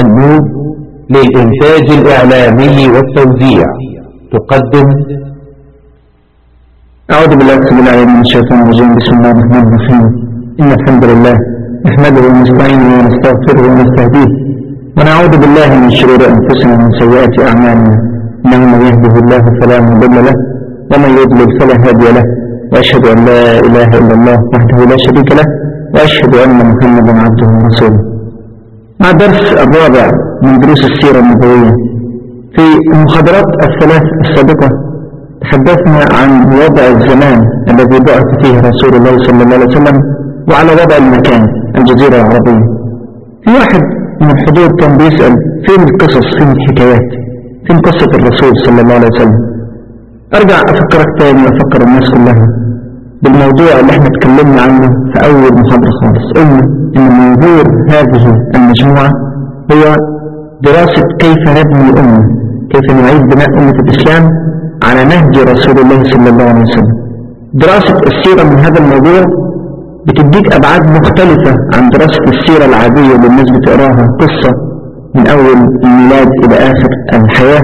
النور للإنتاج الإعلامي والتوزيع. تقدم. أعوذ بالله من الشيطان الرجيم. بسم الله الرحمن الرحيم. إن الحمد لله نحمده ونستعينه ونستغفره ونستهديه. ونعوذ بالله من شرور أنفسنا ومن سيئات أعمالنا. من يهده الله فلا مضل له ومن يضلل فلا هادي له. وأشهد أن لا إله إلا الله وحده لا شريك له وأشهد أن محمدا عبده ورسوله. الدرس الرابع من دروس السيرة النبوية. في المحاضرات الثلاث السابقة تحدثنا عن وضع الزمان الذي بعث فيه رسول الله صلى الله عليه وسلم وعلى وضع المكان الجزيرة العربية. في واحد من الحضور كان بيسأل فين القصص فين الحكايات فين قصة الرسول صلى الله عليه وسلم. أرجع أفكرك تاني وأفكر الناس كلها. بالموضوع اللي إحنا اتكلمنا عنه في أول محاضرة خالص قلنا إن موضوع هذه المجموعة هو دراسة كيف نبني الأمة كيف نعيد بناء أمة الإسلام على نهج رسول الله صلى الله عليه وسلم. دراسة السيرة من هذا الموضوع بتديك أبعاد مختلفة عن دراسة السيرة العادية اللي الناس بتقراها قصة من أول الميلاد إلى آخر الحياة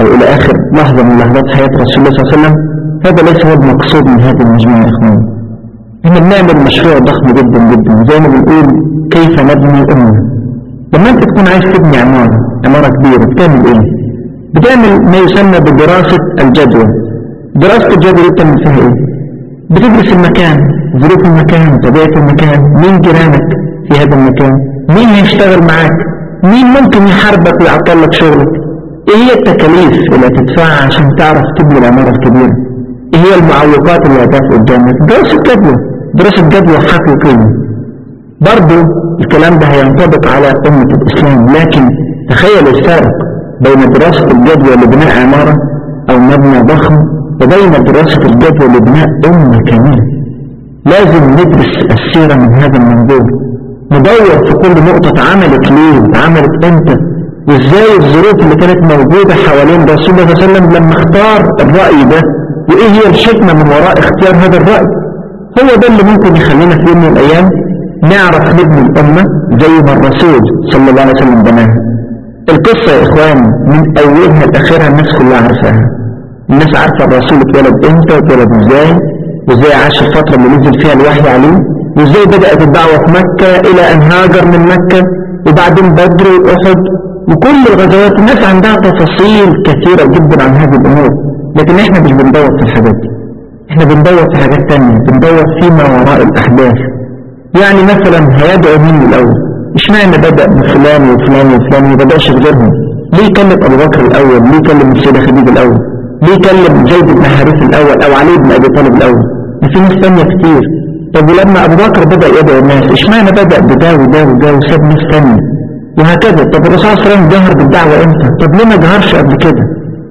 أو إلى آخر لحظة من لحظات حياة رسول الله صلى الله عليه وسلم. هذا ليس هو المقصود من هذه المجموعة يا اخوان إحنا بنعمل مشروع ضخم جدا جدا. زي ما بنقول كيف نبني أمة؟ لما أنت تكون عايز تبني عمارة عمارة كبيرة بتعمل إيه؟ بتعمل ما يسمى بدراسة الجدوى. دراسة الجدوى بتعمل فيها إيه؟ بتدرس المكان ظروف المكان طبيعة المكان مين جيرانك في هذا المكان؟ مين هيشتغل معاك؟ مين ممكن يحاربك ويعطل لك شغلك؟ إيه هي التكاليف اللي هتدفعها عشان تعرف تبني العمارة الكبيرة؟ هي المعوقات اللي هتقف قدامك. دراسة جدوى دراسة جدوى حقيقية برضو الكلام ده هينطبق على أمة الإسلام. لكن تخيل الفرق بين دراسة الجدوى لبناء عمارة أو مبنى ضخم وبين دراسة الجدوى لبناء أمة كاملة لازم ندرس السيرة من هذا المنظور. ندور في كل نقطة. عملت ليه؟ عملت إمتى؟ وإزاي الظروف اللي كانت موجودة حوالين رسول الله صلى الله عليه وسلم لما اختار الرأي ده؟ وإيه هي الحكمة من وراء اختيار هذا الرأي؟ هو ده اللي ممكن يخلينا في يوم من الأيام نعرف نبني الأمة زي ما الرسول صلى الله عليه وسلم بناها. القصة يا إخوان من أولها لآخرها الناس كلها عارفاها. الناس عارفة الرسول اتولد إمتى اتولد إزاي وإزاي عاش الفترة اللي نزل فيها الوحي عليه وإزاي بدأت الدعوة في مكة إلى أن هاجر من مكة وبعدين بدر وأحد وكل الغزوات الناس عندها تفاصيل كثيرة جدا عن هذه الأمور لكن إحنا مش بندور في الحاجات دي. إحنا بندور في حاجات تانية بندور فيما وراء الأحداث. يعني مثلا هيدعو مين الأول؟ إشمعنى بدأ بفلان وفلان وفلان ما بدأش بغيرهم ليه كلم أبو بكر الأول؟ ليه كلم السيدة خديجة الأول؟ ليه كلم زيد بن حارث الأول أو علي بن أبي طالب الأول؟ ما في ناس ثانية كتير. طب ولما أبو بكر بدأ يدعو الناس إشمعنى بدأ بده وده وده وساب ناس ثانية وهكذا. طب الرسول صلى الله عليه وسلم جهر بالدعوة إمتى؟ طب ليه ما جهرش قبل كده؟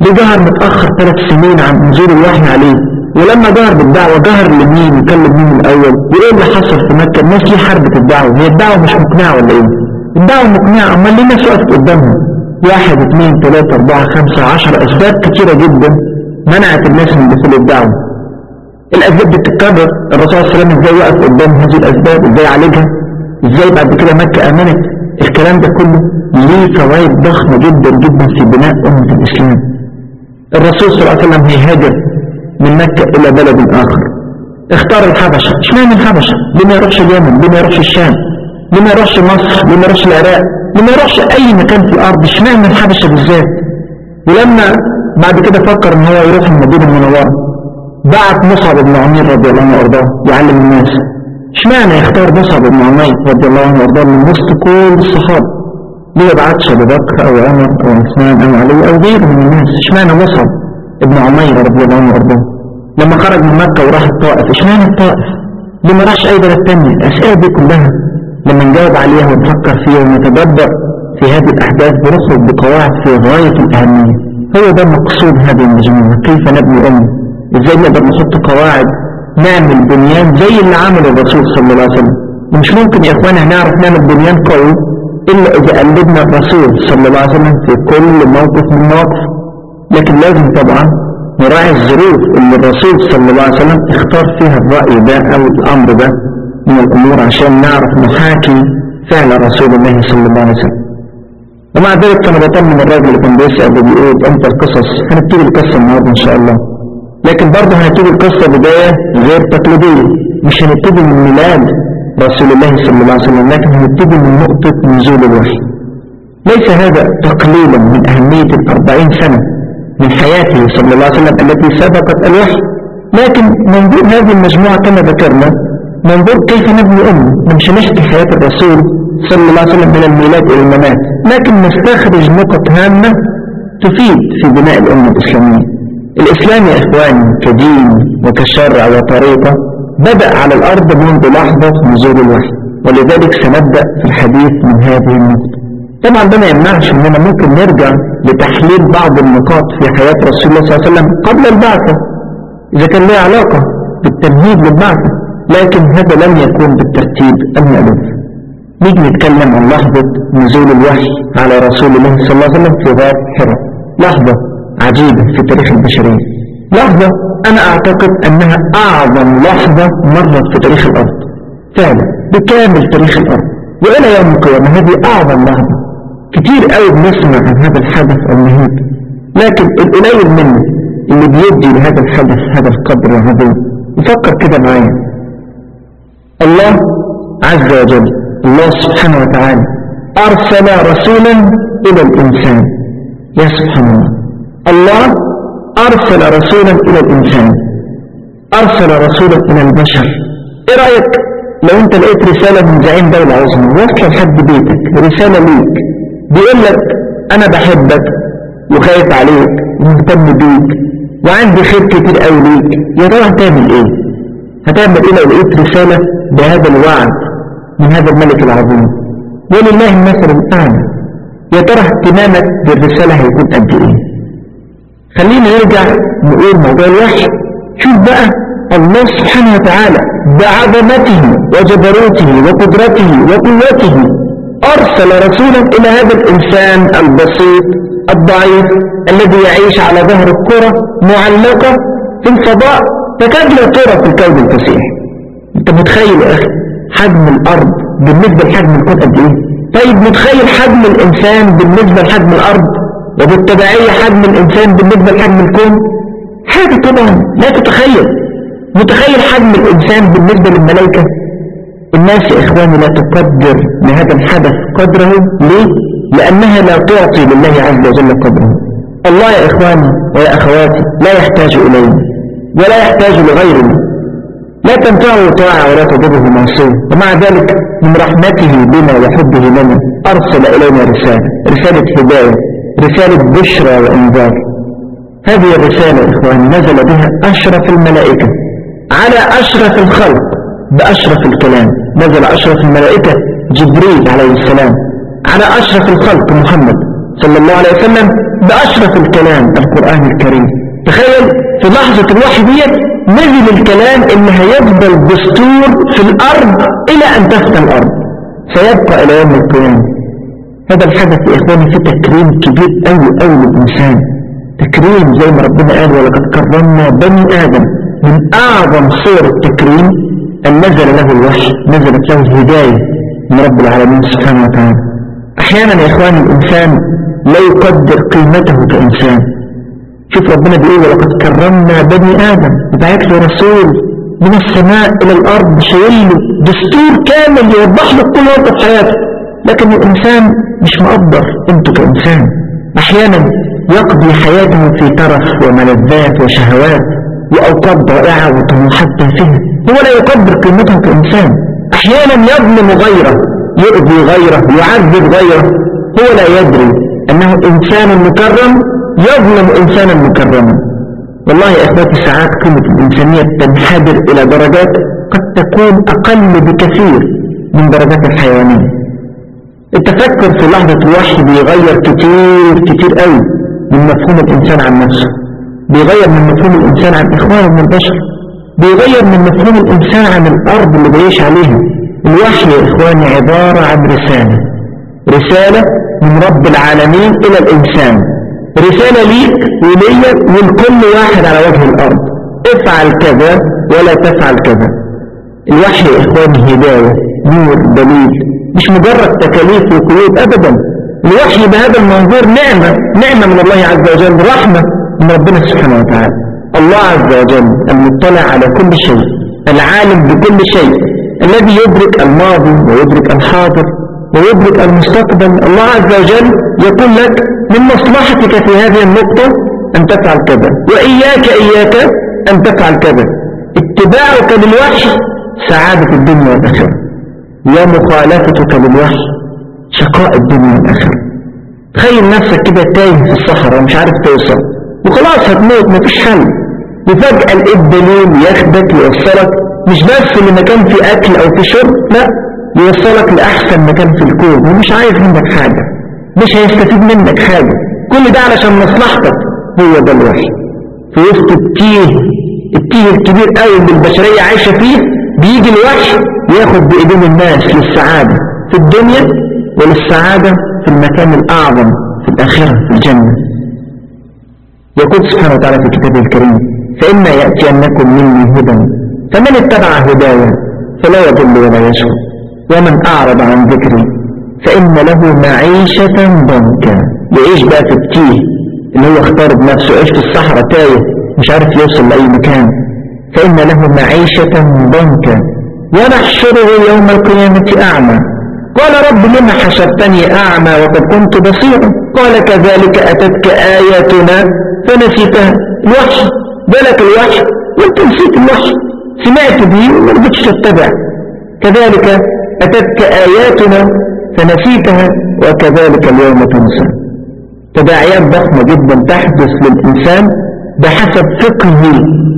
ليه جهر متأخر ثلاث سنين عن نزول الوحي عليه؟ ولما جهر بالدعوة جهر لمين؟ وكلم مين الأول؟ وإيه اللي حصل في مكة؟ الناس ليه حربت الدعوة؟ هي الدعوة مش مقنعة ولا إيه؟ الدعوة مقنعة. أما ليه الناس وقفت قدامها؟ واحد اثنين ثلاثة أربعة خمسة عشر أسباب كثيرة جدا منعت الناس من دخول الدعوة. الأسباب بتتكرر. الرسول صلى الله عليه وسلم إزاي وقف قدام هذه الأسباب؟ إزاي عالجها؟ إزاي بعد كده مكة آمنت؟ الكلام ده كله ليه فوائد ضخمة جدا جدا في بناء أمة الإسلام؟ الرسول صلى الله عليه وسلم هيهاجر من مكة إلى بلد آخر. اختار الحبشة. إشمعنى الحبشة؟ ليه ما يروحش اليمن؟ ليه ما يروحش الشام؟ ليه ما يروحش مصر؟ ليه ما يروحش العراق؟ ليه ما يروحش أي مكان في الأرض؟ إشمعنى الحبشة بالذات؟ ولما بعد كده فكر إن هو يروح المدينة المنورة بعت مصعب بن عمير رضي الله عنه وأرضاه يعلم الناس اشمعنى يختار مصعب بن عمير رضي الله عنه وارضاه من وسط كل الصحابة؟ ليه بعتش أبو بكر أو عمر أو عثمان أو علي أو غيره من الناس؟ اشمعنى مصعب ابن عمير رضي الله عنه وارضاه؟ لما خرج من مكة وراح الطائف اشمعنى الطائف؟ ليه ما راحش أي بلد تانية؟ الأسئلة دي كلها لما نجاوب عليها ونفكر فيها ونتدبر في هذه الأحداث بنخرج بقواعد في غاية الأهمية. هو ده مقصود هذه المجموعة كيف نبني أمة؟ إزاي نقدر نحط قواعد نعمل بنيان زي اللي عمله الرسول صلى الله عليه وسلم. ومش ممكن يا اخوانا هنعرف نعمل بنيان قوي إلا إذا قلدنا الرسول صلى الله عليه وسلم في كل موقف من المواقف. لكن لازم طبعا نراعي الظروف اللي الرسول صلى الله عليه وسلم اختار فيها الرأي ده أو الأمر ده من الأمور عشان نعرف نحاكي فعل رسول الله صلى الله عليه وسلم. ومع ذلك كان بطمن الراجل اللي كان بيسأل وبيقول إمتى القصص. هنبتدي القصة النهارده إن شاء الله. لكن برضه هنبتدي القصة بداية غير تقليدية. مش هنبتدي من ميلاد رسول الله صلى الله عليه وسلم لكن هنبتدي من نقطة نزول الوحي. ليس هذا تقليلا من أهمية الأربعين سنة من حياته صلى الله عليه وسلم التي سبقت الوحي. لكن منظور هذه المجموعة كما ذكرنا منظور كيف نبني أمة؟ مش نحكي حياة الرسول صلى الله عليه وسلم من الميلاد إلى الممات. لكن نستخرج نقط هامة تفيد في بناء الأمة الإسلامية. الإسلام يا إخواني كدين وكشرع وطريقة بدأ على الأرض منذ لحظة نزول الوحي ولذلك سنبدأ في الحديث من هذه النقطة. طبعا ده ما يمنعش اننا ممكن نرجع لتحليل بعض النقاط في حياة رسول الله صلى الله عليه وسلم قبل البعثة إذا كان لها علاقة بالتمهيد للبعثة لكن هذا لم يكون بالترتيب المألوف. نيجي نتكلم عن لحظة نزول الوحي على رسول الله صلى الله عليه وسلم في غار حراء لحظة. عجيبة في تاريخ البشرية. لحظة أنا أعتقد أنها أعظم لحظة مرت في تاريخ الأرض. فعلا بكامل تاريخ الأرض. وإلى يوم القيامة هذه أعظم لحظة. كتير قوي بنسمع عن هذا الحدث المهيب. لكن القليل منه اللي بيدي لهذا الحدث هذا القدر العظيم. يفكر كده معايا. الله عز وجل الله سبحانه وتعالى أرسل رسولا إلى الإنسان. يا سبحان الله. الله أرسل رسولا إلى الإنسان. أرسل رسولا إلى البشر. إيه رأيك؟ لو أنت لقيت رسالة من زعيم دولة عظمى واصلة لحد بيتك رسالة ليك بيقول لك أنا بحبك وخايف عليك ومهتم بيك وعندي خير كتير قوي ليك يا ترى هتعمل إيه؟ هتعمل إيه لو لقيت رسالة بهذا الوعد من هذا الملك العظيم؟ ولله المثل الأعلى. يا ترى اهتمامك بالرسالة هيكون قد إيه؟ خلينا نرجع نقول موضوع الوحي. شوف بقى الله سبحانه وتعالى بعظمته وجبروته وقدرته وقوته أرسل رسولا إلى هذا الإنسان البسيط الضعيف الذي يعيش على ظهر الكرة معلقة في الفضاء تكاد لا ترى في الكون الفسيح أنت متخيل يا أخي حجم الأرض بالنسبة لحجم الكون قد إيه؟ طيب متخيل حجم الإنسان بالنسبة لحجم الأرض وبالتبعية حجم الإنسان بالنسبة لحجم الكون حاجة طبعا لا تتخيل. متخيل حجم الإنسان بالنسبة للملائكة؟ الناس يا إخواني لا تقدر لهذا الحدث قدره. ليه؟ لأنها لا تعطي لله عز وجل قدره. الله يا إخواني ويا أخواتي لا يحتاج إلينا ولا يحتاج لغيرنا لا تنفعه طاعة ولا تضره معصية ومع ذلك من رحمته بنا وحبه لنا أرسل إلينا رسالة رسالة هداية. رسالة بشرى وإنذار. هذه الرسالة يا إخواني نزل بها أشرف الملائكة. على أشرف الخلق بأشرف الكلام. نزل أشرف الملائكة جبريل عليه السلام. على أشرف الخلق محمد صلى الله عليه وسلم بأشرف الكلام القرآن الكريم. تخيل في لحظة الوحي ديت نزل الكلام اللي هيفضل دستور في الأرض إلى أن تفتى الأرض. سيبقى إلى يوم القيامة. هذا الحدث يا إخواني في تكريم كبير أوي أوي للإنسان. تكريم زي ما ربنا قال ولقد كرمنا بني آدم من أعظم صور التكريم أن نزل له الوحي نزلت له الهداية من رب العالمين سبحانه وتعالى. أحيانا يا إخواني الإنسان لا يقدر قيمته كإنسان. شوف ربنا بيقول ولقد كرمنا بني آدم. بعت له رسول من السماء إلى الأرض شايل له دستور كامل يوضح له كل وقت حياته. لكن الإنسان مش مقدر أنت كإنسان. أحيانا يقضي حياته في ترف وملذات وشهوات وأوقات ضائعة وطموحات تافهة. هو لا يقدر قيمته كإنسان. أحيانا يظلم غيره يؤذي غيره يعذب غيره. هو لا يدري أنه إنسان مكرم يظلم إنسانا مكرما. والله يا أخواتي ساعات قيمة الإنسانية تنحدر إلى درجات قد تكون أقل بكثير من درجات الحيوانية. التفكر في لحظة الوحي بيغير كتير كتير قوي من مفهوم الإنسان عن نفسه. بيغير من مفهوم الإنسان عن إخوانه من البشر. بيغير من مفهوم الإنسان عن الأرض اللي بيعيش عليها. الوحي يا إخواني عبارة عن رسالة. رسالة من رب العالمين إلى الإنسان. رسالة ليك وليا ولكل واحد على وجه الأرض. افعل كذا ولا تفعل كذا. الوحي يا إخواني هداية نور دليل. مش مجرد تكاليف وقيود أبدا. الوحي بهذا المنظور نعمة نعمة من الله عز وجل رحمة من ربنا سبحانه وتعالى. الله عز وجل المطلع على كل شيء العالم بكل شيء. الذي يدرك الماضي ويدرك الحاضر ويدرك المستقبل. الله عز وجل يقول لك من مصلحتك في هذه النقطة أن تفعل كذا وإياك إياك أن تفعل كذا. اتباعك للوحي سعادة الدنيا والآخرة. ومخالفتك للوحي شقاء الدنيا والآخرة تخيل نفسك كده تايه في الصحراء مش عارف توصل. وخلاص هتموت مفيش حل. وفجأة الدليل ياخدك يوصلك. مش بس لمكان في أكل أو في شرب لا يوصلك لأحسن مكان في الكون. ومش عايز منك حاجة. مش هيستفيد منك حاجة. كل ده علشان مصلحتك هو ده الوحي. في وسط التيه التيه الكبير قوي اللي البشرية عايشة فيه بيجي الوحي ياخد بإيدين الناس للسعادة في الدنيا وللسعادة في المكان الأعظم في الآخرة في الجنة. يقول سبحانه وتعالى في كتابه الكريم فإما يأتينكم مني هدى فمن اتبع هدايا فلا يضل ولا يشقى ومن أعرض عن ذكري فإن له معيشة ضنكا. يعيش بقى في التيه اللي هو اختار بنفسه يعيش في الصحراء تايه مش عارف يوصل لأي مكان. فإن له معيشة ضنكا. ونحشره يوم القيامة أعمى. قال رب لما حشرتني أعمى وقد كنت بصيرا؟ قال كذلك أتتك آياتنا فنسيتها. الوحي بالك الوحي وانت نسيت الوحي. سمعت به وما رضيتش تتبع. كذلك أتتك آياتنا فنسيتها وكذلك اليوم تنسى. تداعيات ضخمة جدا تحدث للإنسان بحسب فقهه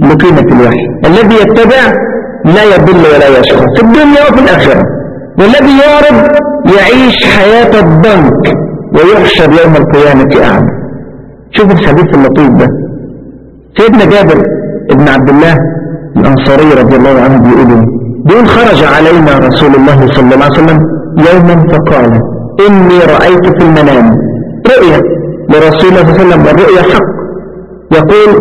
لقيمة الوحي. الذي يتبع لا يضل ولا يشقى. في الدنيا وفي الآخرة. والذي يعرض يعيش حياة الضنك ويحشر يوم القيامة أعمى. شوف الحديث اللطيف ده. سيدنا جابر ابن عبد الله الأنصاري رضي الله عنه بيقول بيقول خرج علينا رسول الله صلى الله عليه وسلم يوما فقال إني رأيت في المنام رؤيا لرسول الله صلى الله عليه وسلم والرؤيا حق. يقول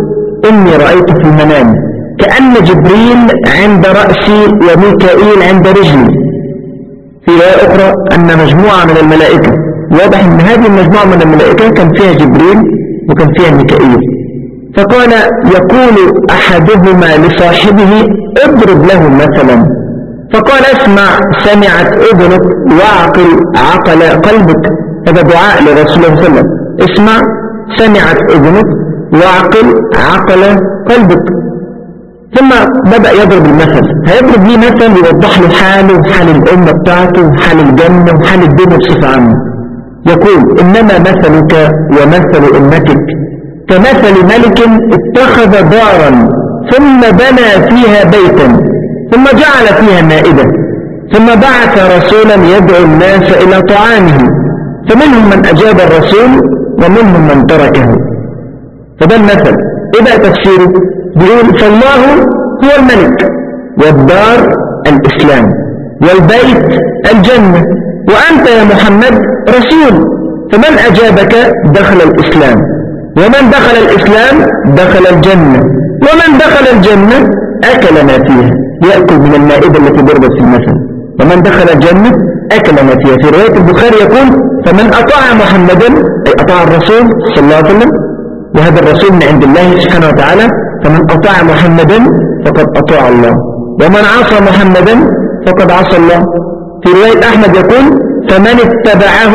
إني رأيت في المنام كأن جبريل عند رأسي وميكائيل عند رجلي. في رواية أخرى أن مجموعة من الملائكة واضح أن هذه المجموعة من الملائكة كان فيها جبريل وكان فيها ميكائيل. فقال يقول أحدهما لصاحبه اضرب له مثلا. فقال اسمع سمعت اذنك واعقل عقل قلبك. هذا دعاء لرسول الله صلى الله عليه وسلم. اسمع سمعت اذنك واعقل عقل قلبك. ثم بدأ يضرب المثل. هيضرب ليه مثل يوضح له حاله وحال الأمة بتاعته وحال الجنة وحال الدنيا بصفة عامة. يقول إنما مثلك ومثل أمتك. كمثل ملك اتخذ دارا ثم بنى فيها بيتا ثم جعل فيها مائدة ثم بعث رسولا يدعو الناس إلى طعامه. فمنهم من أجاب الرسول ومنهم من تركه. فده المثل. إيه بقى تفسيره؟ بيقول فالله هو الملك والدار الإسلام والبيت الجنة. وأنت يا محمد رسول فمن أجابك دخل الإسلام؟ ومن دخل الإسلام دخل الجنة ومن دخل الجنة أكل ما فيها. يأكل من المائدة التي ضربت في المثل. ومن دخل الجنة أكل ما فيها. في رواية البخاري يقول فمن أطاع محمدا أي أطاع الرسول صلى الله عليه وسلم وهذا الرسول من عند الله سبحانه وتعالى فمن أطاع محمدا فقد أطاع الله. ومن عصى محمدا فقد عصى الله. في رواية أحمد يقول فمن اتبعه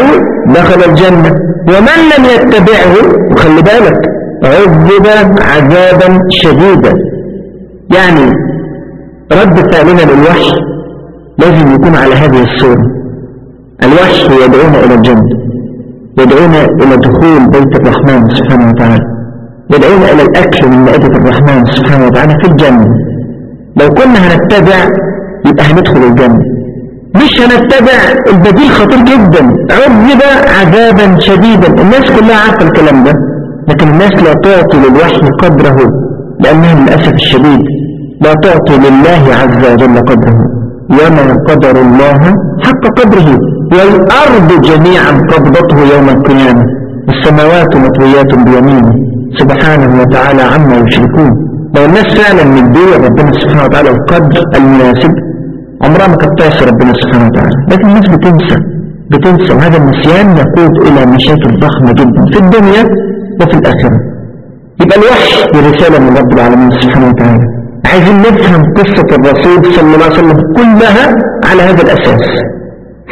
دخل الجنة ومن لم يتبعه وخلي بالك عذب عذابا شديدا. يعني رد فعلنا للوحي لازم يكون على هذه الصورة. الوحي يدعونا إلى الجنة يدعونا إلى دخول بيت الرحمن سبحانه وتعالى. يدعونا إلى الأكل من مائدة الرحمن سبحانه وتعالى في الجنة. لو كنا هنتبع يبقى هندخل الجنة. مش هنتبع البديل خطير جدا. عذب عذابا شديدا. الناس كلها عارفة الكلام ده. لكن الناس لا تعطي للوحي قدره لأنها للأسف الشديد لا تعطي لله عز وجل قدره. وما قدر الله حق قدره. والأرض جميعا قبضته يوم القيامة. السماوات مطويات بيمينه. سبحانه وتعالى عما يشركون. لو الناس فعلا مدية ربنا سبحانه وتعالى القدر المناسب عمرها ما كانت تعصي ربنا سبحانه وتعالى. لكن الناس بتنسى بتنسى. وهذا النسيان يقود إلى مشاكل ضخمة جدا في الدنيا وفي الآخرة. يبقى الوحي رسالة من رب العالمين سبحانه وتعالى. عايزين نفهم قصة الرسول صلى الله عليه وسلم كلها على هذا الأساس.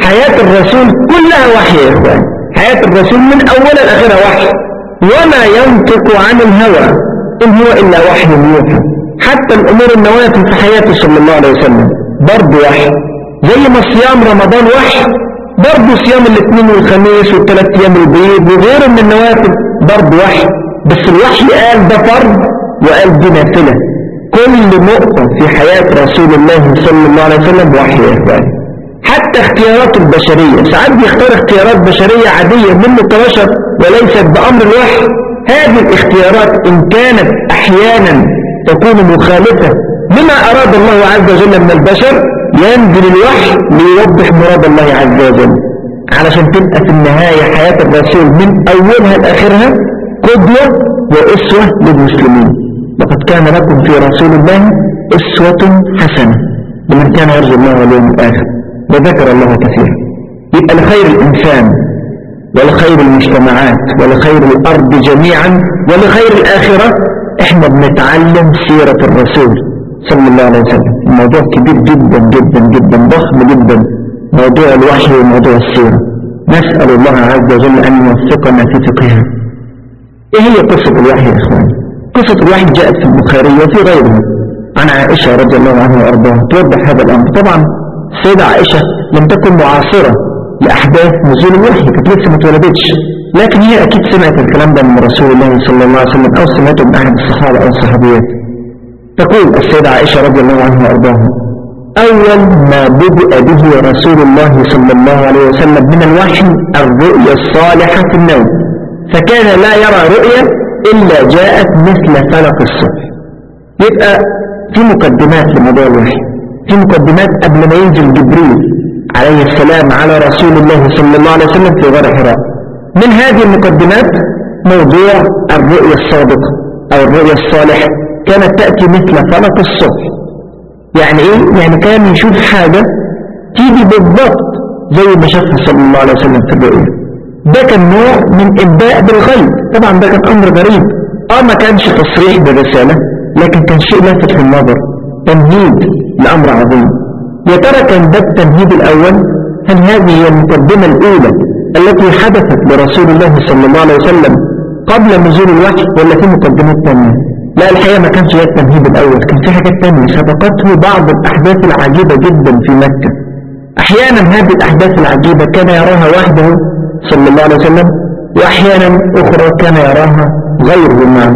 حياة الرسول كلها وحي يا إخوان. حياة الرسول من أولها لآخرها وحي. وما ينطق عن الهوى إن هو إلا وحي يوحى. حتى الأمور النوافل في حياته صلى الله عليه وسلم برضه وحي. زي ما صيام رمضان وحي برضه صيام الاثنين والخميس والثلاث أيام البيض وغيره من النوافل برضه وحي. بس الوحي قال ده فرض وقال دي نافلة كل نقطة في حياة رسول الله صلى الله عليه وسلم وحي يا إخواني. حتى اختياراته البشرية. ساعات بيختار اختيارات بشرية عادية كبشر وليست بأمر الوحي هذه الاختيارات إن كانت أحيانا تكون مخالفة لما أراد الله عز وجل من البشر ينزل الوحي ليوضح مراد الله عز وجل. علشان تبقى في النهاية حياة الرسول من أولها لآخرها قدوة وأسوة للمسلمين. لقد كان لكم في رسول الله أسوة حسنة لمن كان يرجو الله واليوم الآخر. وذكر الله كثيرا يبقى لخير الإنسان ولخير المجتمعات ولخير الأرض جميعا ولخير الآخرة إحنا بنتعلم سيرة الرسول صلى الله عليه وسلم. الموضوع كبير جدا جدا جدا ضخم جدا. موضوع الوحي وموضوع السيرة. نسأل الله عز وجل أن يوفقنا في فقهها. إيه هي قصة الوحي يا إخواني؟ قصة الوحي جاءت في البخاري وفي غيره عن عائشة رضي الله عنها وأرضاها. توضح هذا الأمر. طبعا السيدة عائشة لم تكن معاصرة لأحداث نزول الوحي كانت لسه ما اتولدتش. لكن هي أكيد سمعت الكلام ده من رسول الله صلى الله عليه وسلم أو سمعته من أحد الصحابة أو الصحابيات. تقول السيدة عائشة رضي الله عنها وأرضاها أول ما بدأ به رسول الله صلى الله عليه وسلم من الوحي الرؤيا الصالحة في النوم. فكان لا يرى رؤيا إلا جاءت مثل فلق الصبح. يبقى في مقدمات لموضوع الوحي. في مقدمات قبل ما ينزل جبريل عليه السلام على رسول الله صلى الله عليه وسلم في غار حراء. من هذه المقدمات موضوع الرؤيا الصادقة أو الرؤيا الصالحة. كانت تأتي مثل فلق الصبح. يعني إيه؟ يعني كان يشوف حاجة تيجي بالضبط زي ما شافها صلى الله عليه وسلم في الرؤيا. ده كان نوع من إبداء بالغيب. طبعا ده كان أمر غريب. آه ما كانش تصريح بالرسالة لكن كان شيء لافت للنظر تمهيد لأمر عظيم. يا ترى كان ده التمهيد الأول؟ هل هذه هي المقدمة الأولى التي حدثت لرسول الله صلى الله عليه وسلم قبل نزول الوحي ولا في مقدمات ثانية؟ لا الحقيقة ما كانش هي التمهيد الأول كان في حاجات ثانية. سبقته بعض الأحداث العجيبة جدا في مكة. أحيانا هذه الأحداث العجيبة كان يراها وحده صلى الله عليه وسلم وأحيانا أخرى كان يراها غيره معه.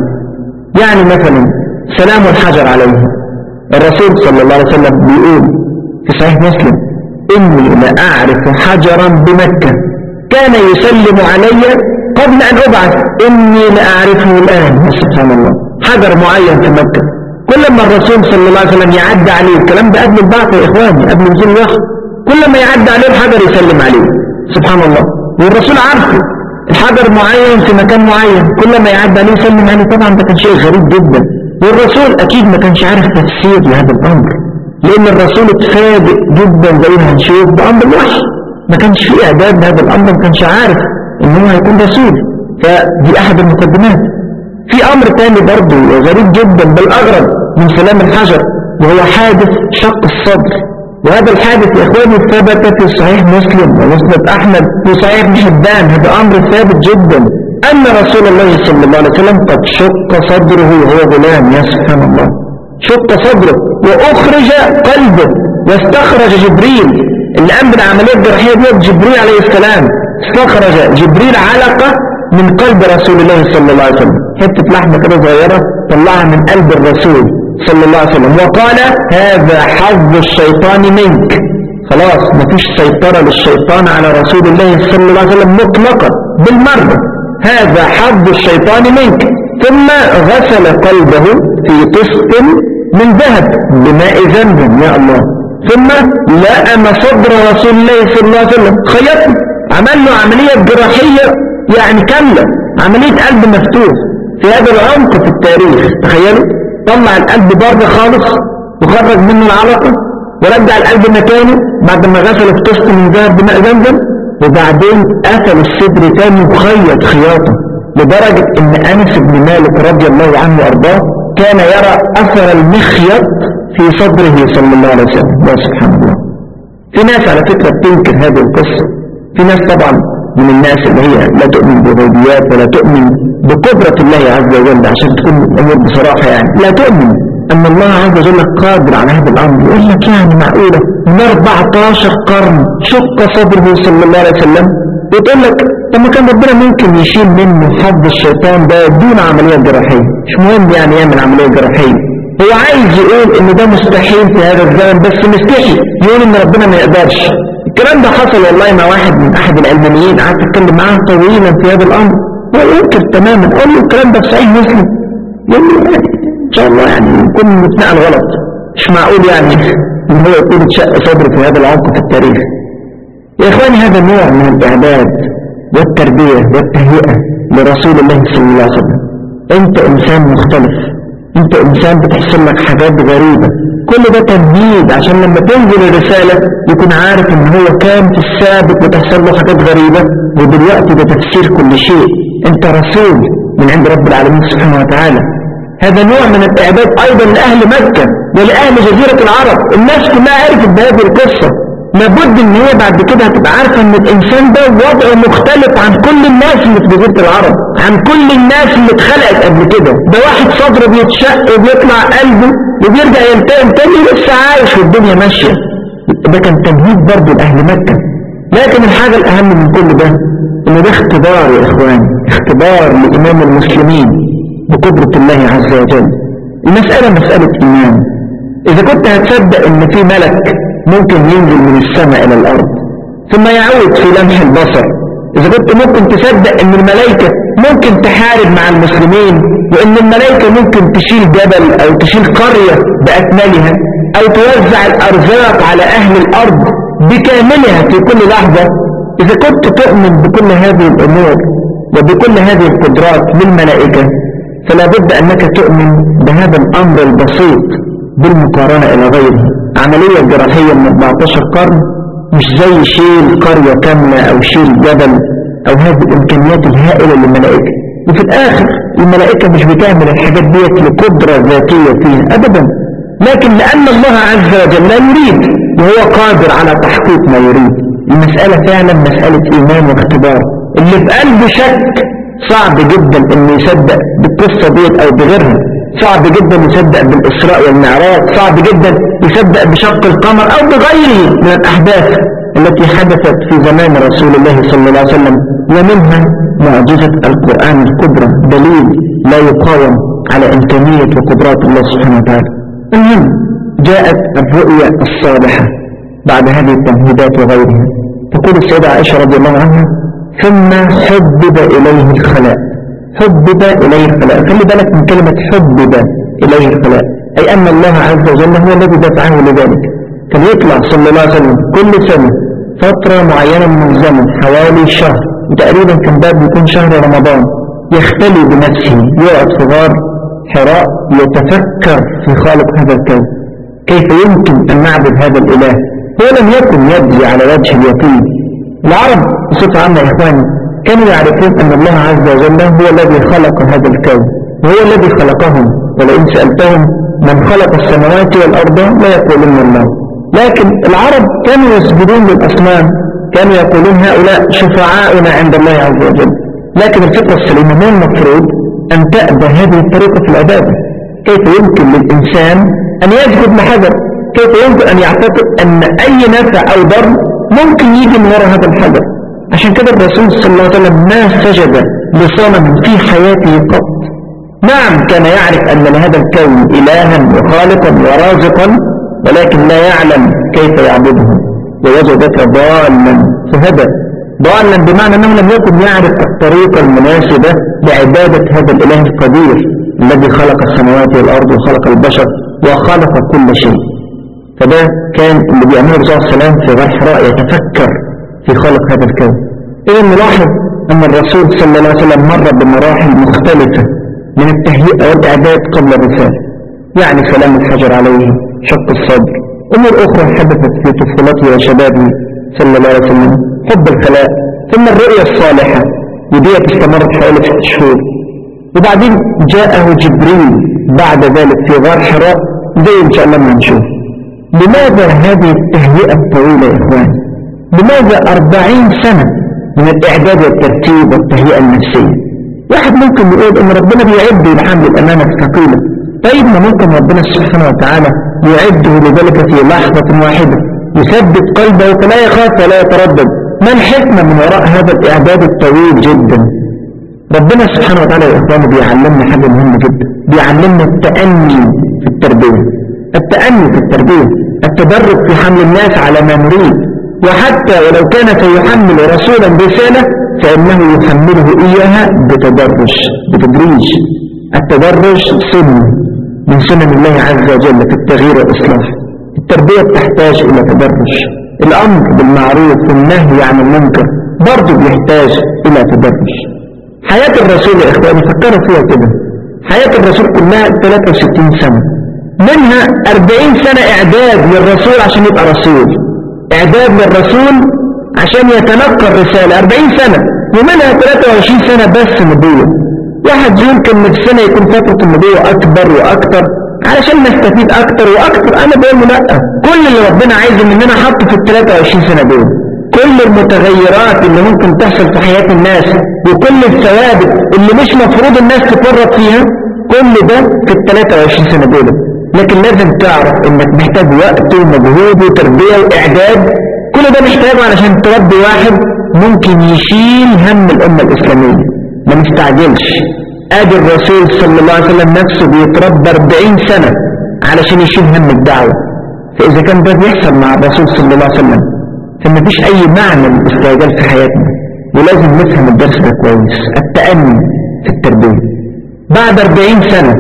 يعني مثلا سلام الحجر عليه. الرسول صلى الله عليه وسلم بيقول في صحيح مسلم إني لأعرف حجرا بمكة كان يسلم علي قبل أن أبعث إني لأعرفه الآن. سبحان الله. حجر معين في مكة. كل ما الرسول صلى الله عليه وسلم يعدى عليه الكلام ده قبل البعث يا إخواني قبل نزول الوحي. كل ما يعدى عليه الحجر يسلم عليه. سبحان الله. والرسول عارفه. الحجر معين في مكان معين كل ما يعدى عليه يسلم عليه. طبعا ده كان شيء غريب جدا. والرسول أكيد ما كانش عارف تفسير لهذا الأمر لأن الرسول اتفاجئ جدا زي ما هنشوف بأمر الوحي. ما كانش فيه إعداد لهذا الأمر ما كانش عارف إن هو هيكون رسول. فدي أحد المقدمات. في أمر تاني برضه غريب جدا بل أغرب من سلام الحجر وهو حادث شق الصدر. وهذا الحادث يا إخواني ثبت في صحيح مسلم ومسند أحمد في صحيح ابن حبان هذا أمر ثابت جدا. أن رسول الله صلى الله عليه وسلم قد شق صدره وهو غلام يا سبحان الله. شق صدره وأخرج قلبه. واستخرج جبريل. اللي قام بالعملية الجراحية دي جبريل عليه السلام. استخرج جبريل علقة من قلب رسول الله صلى الله عليه وسلم. حتة لحمة كده صغيرة طلعها من قلب الرسول صلى الله عليه وسلم. وقال هذا حظ الشيطان منك. خلاص مفيش سيطرة للشيطان على رسول الله صلى الله عليه وسلم مطلقا بالمرة. هذا حظ الشيطان منك. ثم غسل قلبه في طست من ذهب بماء زمزم يا الله. ثم لأم صدر رسول الله صلى الله عليه وسلم. خيطه عمل له عملية جراحية. يعني كاملة. عملية قلب مفتوح. في هذا العمق في التاريخ. تخيلوا. طلع القلب بره خالص. وخرج منه العلقة. ورجع القلب مكانه. بعد ما غسل في طست من ذهب بماء زمزم وبعدين قفل الصدر تاني وخيط خياطة لدرجة إن أنس بن مالك رضي الله عنه وأرضاه كان يرى أثر المخيط في صدره صلى الله عليه وسلم. يا سبحان الله. في ناس على فكرة بتنكر هذه القصة. في ناس طبعا من الناس اللي هي لا تؤمن بالغيبيات ولا تؤمن بقدرة الله عز وجل عشان تكون الأمور بصراحة يعني. لا تؤمن. أن الله عز وجل قادر على هذا الأمر. يقول لك يعني معقولة من 14 قرن شق صدره صلى الله عليه وسلم. وتقول لك طب ما كان ربنا ممكن يشيل منه حظ الشيطان ده دون عملية جراحية. مش مهم يعني يعمل عملية جراحية. هو عايز يقول إن ده مستحيل في هذا الزمن بس مستحيل. يقول إن ربنا ما يقدرش. الكلام ده حصل والله مع واحد من أحد العلمانيين. قعدت أتكلم معاه طويلا في هذا الأمر. هو ينكر تماما. أقول له الكلام ده في صحيح مسلم. يقول لي ان شاء الله يعني يكون متنقل غلط. مش معقول يعني إن هو يكون اتشق صدره في هذا العمق في التاريخ. يا إخواني هذا نوع من الإعداد والتربية والتهيئة لرسول الله صلى الله عليه وسلم. أنت إنسان مختلف. أنت إنسان بتحصل لك حاجات غريبة. كل ده تمهيد عشان لما تنزل الرسالة يكون عارف إن هو كان في السابق بتحصل له حاجات غريبة ودلوقتي ده تفسير كل شيء. أنت رسول من عند رب العالمين سبحانه وتعالى. هذا نوع من الإعداد أيضا لأهل مكة ولأهل جزيرة العرب. الناس كلها عرفت بهذه القصة. لابد إن هي بعد كده هتبقى عارفة إن الإنسان ده وضعه مختلف عن كل الناس اللي في جزيرة العرب عن كل الناس اللي اتخلقت قبل كده. ده واحد صدره بيتشق وبيطلع قلبه وبيرجع يلتئم تاني لسه عايش والدنيا ماشية. ده كان تمهيد برضه لأهل مكة. لكن الحاجة الأهم من كل ده إن ده اختبار يا إخواني اختبار لإمام المسلمين. بقدرة الله عز وجل. المسألة مسألة إيمان. إذا كنت هتصدق إن في ملك ممكن ينزل من السماء إلى الأرض ثم يعود في لمح البصر. إذا كنت ممكن تصدق إن الملائكة ممكن تحارب مع المسلمين وإن الملائكة ممكن تشيل جبل أو تشيل قرية بأكملها أو توزع الأرزاق على أهل الأرض بكاملها في كل لحظة إذا كنت تؤمن بكل هذه الأمور وبكل هذه القدرات للملائكة فلا بد أنك تؤمن بهذا الأمر البسيط بالمقارنة إلى غيره. عملية جراحية من 14 قرن مش زي شيل قرية كاملة أو شيل جبل أو هذه الإمكانيات الهائلة للملائكة. وفي الآخر الملائكة مش بتعمل الحاجات ديت لقدرة ذاتية فيها أبدا. لكن لأن الله عز وجل لا يريد وهو قادر على تحقيق ما يريد. المسألة فعلا مسألة إيمان واختبار. اللي في قلبه شك صعب جدا إنه يصدق بالقصة ديت أو بغيرها. صعب جدا يصدق بالإسراء والمعراج صعب جدا يصدق بشق القمر أو بغيره من الأحداث التي حدثت في زمان رسول الله صلى الله عليه وسلم. ومنها معجزة القرآن الكبرى. دليل لا يقاوم على إمكانية وقدرات الله سبحانه وتعالى. المهم جاءت الرؤيا الصالحة بعد هذه التمهيدات وغيرها. تقول السيدة عائشة رضي الله عنها ثم حبب إليه الخلاء. حبب إليه الخلاء. خلي بالك من كلمة حبب إليه الخلاء. أي أن الله عز وجل هو الذي دفعه لذلك. كان يطلع صلى الله عليه وسلم كل سنة فترة معينة من الزمن حوالي شهر. وتقريبا كان باب يكون شهر رمضان. يختلي بنفسه يقعد في غار حراء يتفكر في خالق هذا الكون. كيف يمكن أن نعبد هذا الإله؟ هو لم يكن يجري على وجه اليقين. العرب بصفة عامة يا إخواني كانوا يعرفون أن الله عز وجل هو الذي خلق هذا الكون وهو الذي خلقهم ولئن سألتهم من خلق السماوات والأرض لا يقولون الله. لكن العرب كانوا يسجدون للأصنام كانوا يقولون هؤلاء شفعاؤنا عند الله عز وجل. لكن الفطرة السليمة ما المفروض أن تأبى هذه الطريقة في العبادة؟ كيف يمكن للإنسان أن يسجد لحجر كيف يمكن أن يعتقد أن أي نفع أو ضر ممكن يجي من وراء هذا الحجر. عشان كده الرسول صلى الله عليه وسلم ما سجد لصنم في حياته قط نعم كان يعرف أن لهذا الكون إلها وخالقا ورازقا ولكن لا يعلم كيف يعبده. ووجدك ضالا فهدى. ضالا بمعنى أنه لم يكن يعرف الطريقة المناسبة لعبادة هذا الإله القدير الذي خلق السماوات والأرض وخلق البشر وخلق كل شيء. فده كان اللي بيعمله الرسول وسلم في غار حراء يتفكر في خلق هذا الكون. إذا نلاحظ أن الرسول صلى الله عليه وسلم مر بمراحل مختلفة من التهيئة والإعداد قبل الرسالة. يعني سلام الحجر عليه شق الصدر. أمور أخرى حدثت في طفولته وشبابه صلى الله عليه وسلم حب الخلاء. ثم الرؤيا الصالحة وديت استمرت حوالي ست شهور. وبعدين جاءه جبريل بعد ذلك في غار حراء زي إن شاء الله ما نشوف. لماذا هذه التهيئة الطويلة يا إخوان؟ لماذا أربعين سنة من الإعداد والترتيب والتهيئة النفسية؟ واحد ممكن يقول إن ربنا بيعد لحمل الأمانة الثقيلة. طيب ما ممكن ربنا سبحانه وتعالى يعده لذلك في لحظة واحدة يثبت قلبه فلا يخاف ولا يتردد. ما الحكمة من وراء هذا الإعداد الطويل جدا؟ ربنا سبحانه وتعالى يا إخواني بيعلمنا حاجة مهمة جدا بيعلمنا التأني في التربية. التأني في التربية التدرج في حمل الناس على ما نريد. وحتى ولو كان سيحمل رسولا رسالة فإنه يحمله إياها بتدرج بتدريج. التدرج سن من سنن الله عز وجل في التغيير والإصلاح. التربية تحتاج إلى تدرج الأمر بالمعروف والنهي عن المنكر برضه بيحتاج إلى تدرج حياة الرسول يا إخواني فكروا فيها كده. حياة الرسول كلها 63 سنة. منها 40 سنة إعداد للرسول عشان يبقى رسول. إعداد للرسول عشان يتلقى الرسالة. 40 سنة. ومنها 23 سنة بس نبوة. واحد يمكن سنة يكون فترة النبوة أكبر وأكتر علشان نستفيد أكتر وأكتر. أنا بقول لأ. كل اللي ربنا عايزه مننا حطه في ال 23 سنة دول. كل المتغيرات اللي ممكن تحصل في حياة الناس وكل الثوابت اللي مش مفروض الناس تفرط فيها كل ده في ال 23 سنة دول. لكن لازم تعرف إنك محتاج وقت ومجهود وتربية وإعداد. كل ده محتاجه علشان تربي واحد ممكن يشيل هم الأمة الإسلامية. ما نستعجلش. آدي الرسول صلى الله عليه وسلم نفسه بيتربى 40 سنة علشان يشيل هم الدعوة. فإذا كان ده بيحصل مع الرسول صلى الله عليه وسلم فما فيش أي معنى للاستعجال في حياتنا. ولازم نفهم الدرس ده كويس. التأني في التربية. بعد 40 سنة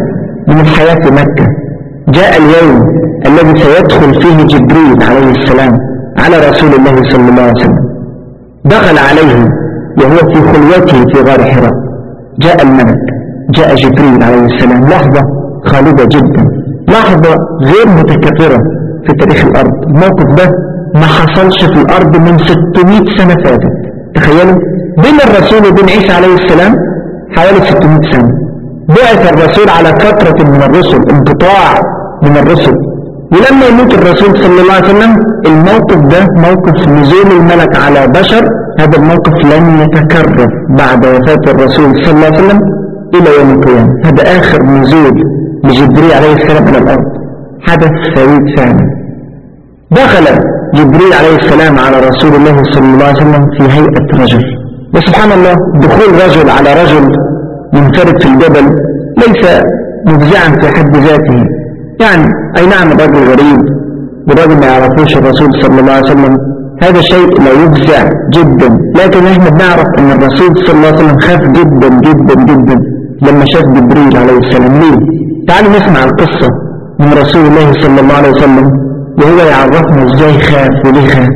من الحياة في مكة جاء اليوم الذي سيدخل فيه جبريل عليه السلام على رسول الله صلى الله عليه وسلم. دخل عليه وهو في خلوته في غار حراء جاء الملك جاء جبريل عليه السلام. لحظة خالدة جدا. لحظة غير متكررة في تاريخ الأرض. الموقف ده ما حصلش في الأرض من 600 سنة فاتت. تخيلوا بين الرسول وبين عيسى عليه السلام حوالي 600 سنة. بعث الرسول على فترة من الرسل انقطاع من الرسل. ولما يموت الرسول صلى الله عليه وسلم الموقف ده موقف نزول الملك على بشر هذا الموقف لن يتكرر بعد وفاة الرسول صلى الله عليه وسلم إلى يوم القيامة. هذا آخر نزول لجبريل عليه السلام إلى الأرض. حدث فريد ثاني. دخل جبريل عليه السلام على رسول الله صلى الله عليه وسلم في هيئة رجل. وسبحان الله دخول رجل على رجل منفرد في الجبل ليس مفزعا في حد ذاته. يعني أي نعم الرجل غريب. والرجل ما يعرفوش الرسول صلى الله عليه وسلم. هذا شيء لا يفزع جدا. لكن إحنا بنعرف أن الرسول صلى الله عليه وسلم خاف جدا جدا جدا لما شاف جبريل عليه السلام. ليه؟ تعالوا نسمع القصة من رسول الله صلى الله عليه وسلم وهو يعرفنا إزاي خاف وليه خاف.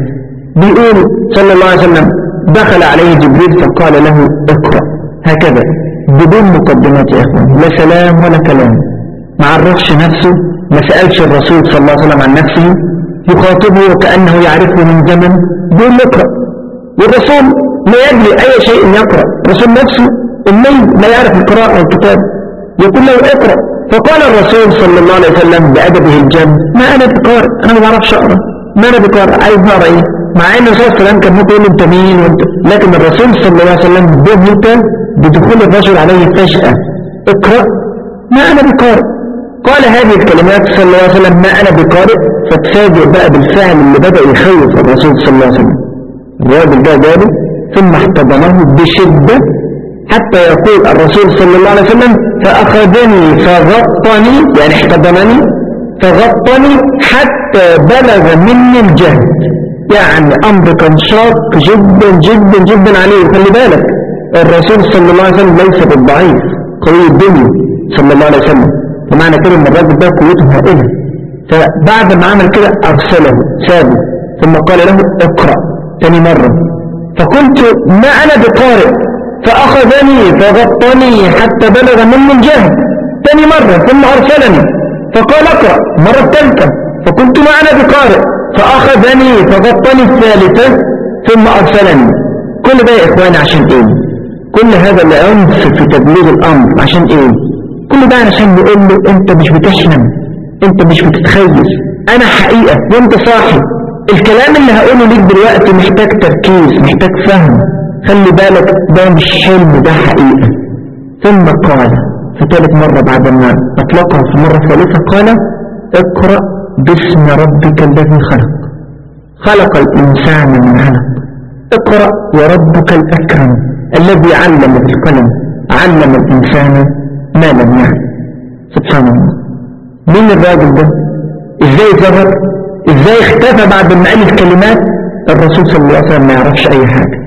بيقول صلى الله عليه وسلم دخل عليه جبريل فقال له اقرأ. هكذا بدون مقدمات يا إخوان لا سلام ولا كلام. ما عرفش نفسه ما سألش الرسول صلى الله عليه وسلم عن نفسه يخاطبه وكأنه يعرفه من زمن بيقول اقرأ. والرسول لا يدري أي شيء يقرأ. الرسول نفسه أمي لا يعرف القراءة والكتاب يقول له اقرأ. فقال الرسول صلى الله عليه وسلم بأدبه الجم ما أنا بقارئ أنا ما بعرفش أقرأ. ما أنا بقارئ عايز أقرأ إيه؟ مع أن الرسول صلى الله عليه وسلم كان ممكن يقول أنت مين وأنت. لكن الرسول صلى الله عليه وسلم بدخول الرجل عليه فجأة. اقرأ. ما أنا بقارئ. قال هذه الكلمات صلى الله عليه وسلم ما أنا بقارئ فتفاجئ بقى بالفعل اللي بدأ يخوف الرسول صلى الله عليه وسلم. الراجل ده جاله ثم احتضنه بشدة حتى يقول الرسول صلى الله عليه وسلم فأخذني فغطني يعني احتضنني فغطني حتى بلغ مني الجهد. يعني أمر كان شاق جدا جدا جدا عليه. خلي بالك الرسول صلى الله عليه وسلم ليس بالضعيف قوي الدنيا صلى الله عليه وسلم. فمعنى كده ان الراجل ده قوته هائلة. فبعد ما عمل كده أرسله سابه. ثم قال له اقرأ. ثاني مرة. فقلت ما أنا بقارئ. فأخذني فغطني حتى بلغ مني الجهد ثاني مرة. ثم أرسلني. فقال اقرأ. مرة ثالثة. فقلت ما أنا بقارئ. فأخذني فغطني الثالثة. ثم أرسلني. كل ده يا إخواني عشان إيه؟ كل هذا العنف في تبليغ الأمر. عشان إيه؟ كل ده عشان بيقول له أنت مش بتحلم أنت مش بتتخيل. أنا حقيقة وأنت صاحي. الكلام اللي هقوله ليك دلوقتي محتاج تركيز محتاج فهم. خلي بالك ده مش حلم ده حقيقة. ثم قال في ثالث مرة بعد ما أطلقها في مرة ثالثة قال اقرأ باسم ربك الذي خلق. خلق الإنسان من علق. اقرأ وربك الأكرم الذي علم بالقلم علم الإنسان ما لم سبحان الله. مين الراجل ده؟ إزاي ظهر إزاي اختفى بعد ما قال الكلمات؟ الرسول صلى الله عليه وسلم ما يعرفش أي حاجة.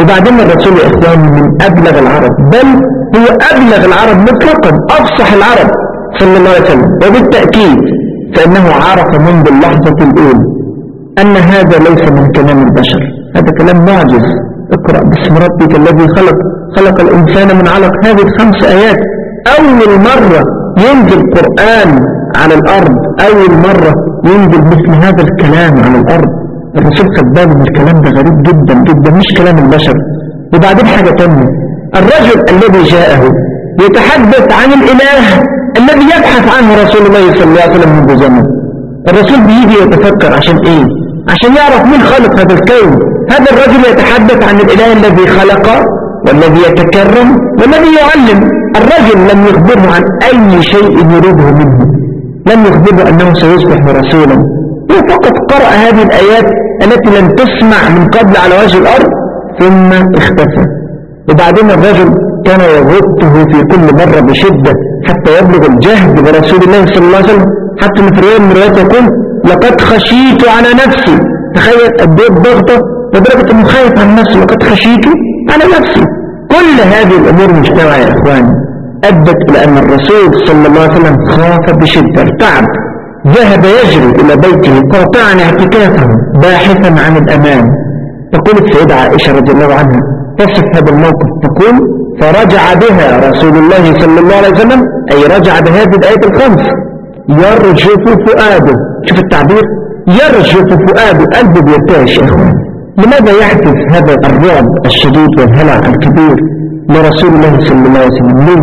وبعدين الرسول يا من أبلغ العرب. بل هو أبلغ العرب مطلقا. أفصح العرب صلى الله عليه وسلم. وبالتأكيد فإنه عرف منذ اللحظة الأولى أن هذا ليس من كلام البشر. هذا كلام معجز. اقرأ باسم ربك الذي خلق. خلق الإنسان من علق. هذه الخمس آيات. أول مرة ينزل قرآن على الأرض أول مرة ينزل مثل هذا الكلام على الأرض. الرسول خد باله من الكلام ده غريب جدا جدا مش كلام البشر. وبعدين حاجة تانية الرجل الذي جاءه يتحدث عن الإله الذي يبحث عنه رسول الله صلى الله عليه وسلم منذ زمن. الرسول بيجي يتفكر عشان إيه؟ عشان يعرف مين خلق هذا الكون. هذا الرجل يتحدث عن الإله الذي خلق والذي يتكرم والذي يعلم. الرجل لم يخبره عن أي شيء يريده منه. لم يخبره أنه سيصبح رسولا هو فقط قرأ هذه الآيات التي لم تسمع من قبل على وجه الأرض ثم اختفى. وبعدين الرجل كان يغطه في كل مرة بشدة حتى يبلغ الجهد برسول الله صلى الله عليه وسلم. حتى في رواية من روايات يقول لقد خشيت على نفسي. تخيل قد إيه الضغطة لدرجة انه خايف عن نفسه لقد خشيت على نفسي. كل هذه الأمور مجتمعة يا إخواني أدت إلى أن الرسول صلى الله عليه وسلم خاف بشدة ارتعب ذهب يجري إلى بيته قاطعا اعتكافه باحثا عن الأمان. تقول السيدة عائشة رضي الله عنها تصف هذا الموقف تقول فرجع بها رسول الله صلى الله عليه وسلم أي رجع بهذه الآية الخمس. يرجف فؤاده. شوف التعبير. يرجف فؤاده قلبه بيرتعش يا اخوان لماذا يحدث هذا الرعب الشديد والهلع الكبير لرسول الله صلى الله عليه وسلم؟ ليه؟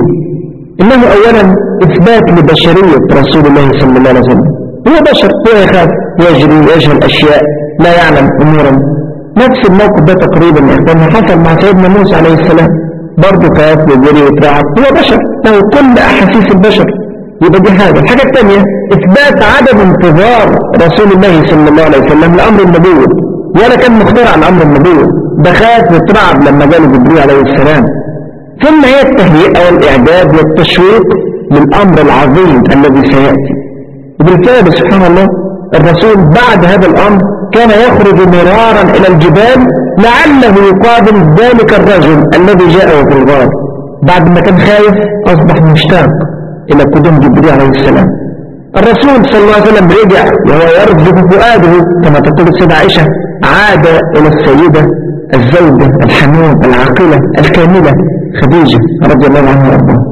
إنه أولا إثبات لبشرية رسول الله صلى الله عليه وسلم. هو بشر هو يخاف يجري ويجهل أشياء لا يعلم أمورا. نفس الموقف ده تقريبا اخواني حصل مع سيدنا موسى عليه السلام. برضه خاف وجري وترعب هو بشر له كل أحاسيس البشر. يبقى دي حاجة. الحاجة الثانية إثبات عدم انتظار رسول الله صلى الله عليه وسلم لأمر النبوة. ولا كان مخترع عن أمر النبوة ده خاف وترعب لما جاله جبريل عليه السلام. ثم هي التهيئة والإعداد والتشويق للأمر العظيم الذي سيأتي. وبالفعل سبحان الله الرسول بعد هذا الأمر كان يخرج مرارا إلى الجبال لعله يقابل ذلك الرجل الذي جاءه في الغار. بعد ما كان خايف أصبح مشتاق إلى قدوم جبريل عليه السلام. الرسول صلى الله عليه وسلم رجع وهو يرجف فؤاده كما تقول السيدة عائشة. عاد إلى السيدة الزوجة الحنون العاقلة الكاملة خديجة رضي الله عنها وأرضاها.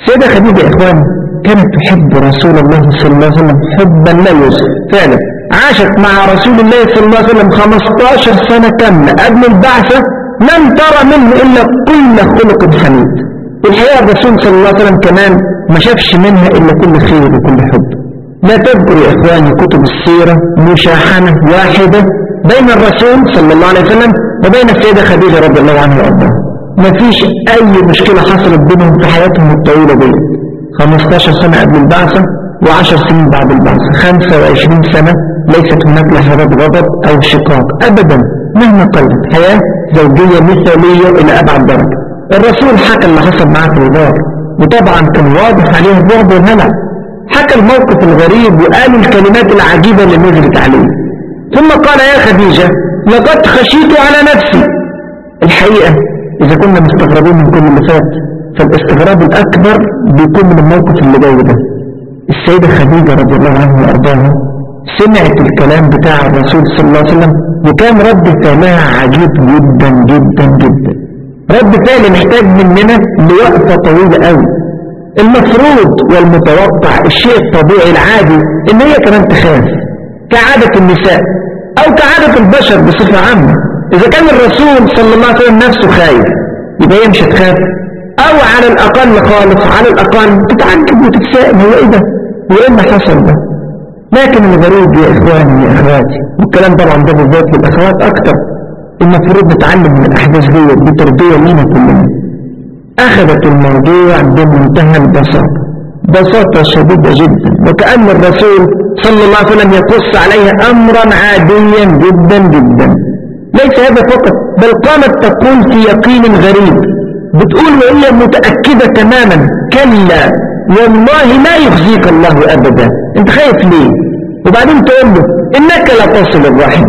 السيدة خديجة إخوان كانت تحب رسول الله صلى الله عليه وسلم حبا لا يوصف. فعلا عاشت مع رسول الله صلى الله عليه وسلم 15 سنة كاملة. قبل البعثة لم ترى منه إلا كل خلق حميد. الحقيقة الرسول صلى الله عليه وسلم كمان ما شافش منها إلا كل خير وكل حب. لا تذكر يا إخواني كتب السيرة مشاحنة واحدة بين الرسول صلى الله عليه وسلم وبين السيدة خديجة رضي الله عنها وأرضاها. ما فيش أي مشكلة حصلت بينهم في حياتهم الطويلة دي. 15 سنة قبل البعثة و10 سنين بعد البعثة. 25 سنة ليست هناك لحظات غضب أو شقاق. أبدا. مهما قلت حياة زوجية مثالية إلى أبعد درجة. الرسول حكى اللي حصل معاه في الغار. وطبعا كان واضح عليه الرعب والهلع حكى الموقف الغريب وقال الكلمات العجيبة اللي نزلت عليه. ثم قال يا خديجة لقد خشيت على نفسي. الحقيقة إذا كنا مستغربين من كل اللي فات فالاستغراب الأكبر بيكون من الموقف اللي جاي ده. السيدة خديجة رضي الله عنها وأرضاها سمعت الكلام بتاع الرسول صلى الله عليه وسلم وكان رد فعلها عجيب جدا جدا جدا. رد فعل محتاج مننا لوقفة طويلة قوي المفروض والمتوقع الشيء الطبيعي العادي إن هي كمان تخاف كعادة النساء. أو كعادة البشر بصفة عامة. إذا كان الرسول صلى الله عليه وسلم نفسه خايف يبقى هي مش هتخاف أو على الأقل خالص على الأقل تتعجب وتتساءل هو إيه ده؟ هو إيه اللي حصل ده؟ لكن الغريب يا إخواني يا أخواتي والكلام طبعا ده بالذات للأخوات أكتر. المفروض نتعلم من الأحداث دي بتربية لينا كلنا أخذت الموضوع بمنتهى البساطة. بساطة شديدة جدا. وكأن الرسول صلى الله عليه وسلم يقص عليها أمرا عاديا جدا جدا. ليس هذا فقط بل قامت تقول في يقين غريب. بتقول وهي متأكدة تماما كلا والله لا يخزيك الله أبدا. أنت خايف ليه؟ وبعدين تقول له إنك لا تصل الرحم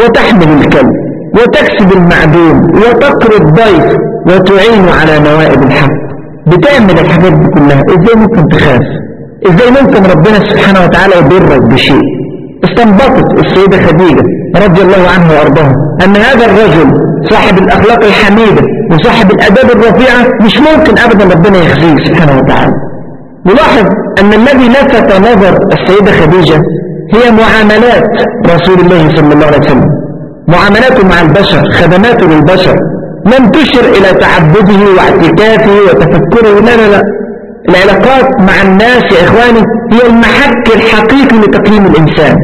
وتحمل الكلب وتكسب المعدوم وتقري الضيف وتعين على نوائب الحق. بتعمل الحاجات دي كلها. إزاي ممكن تخاف؟ إزاي ممكن ربنا سبحانه وتعالى يضرك بشيء؟ استنبطت السيدة خديجة رضي الله عنها وأرضاها أن هذا الرجل صاحب الأخلاق الحميدة وصاحب الاداب الرفيعة مش ممكن ابدا ربنا يخزيه سبحانه وتعالى. ولاحظ أن الذي لفت نظر السيدة خديجة هي معاملات رسول الله صلى الله عليه وسلم. معاملاته مع البشر خدماته للبشر. لم تشر إلى تعبده واعتكافه وتفكره. لا لا لا. العلاقات مع الناس يا إخواني هي المحك الحقيقي لتقييم الإنسان.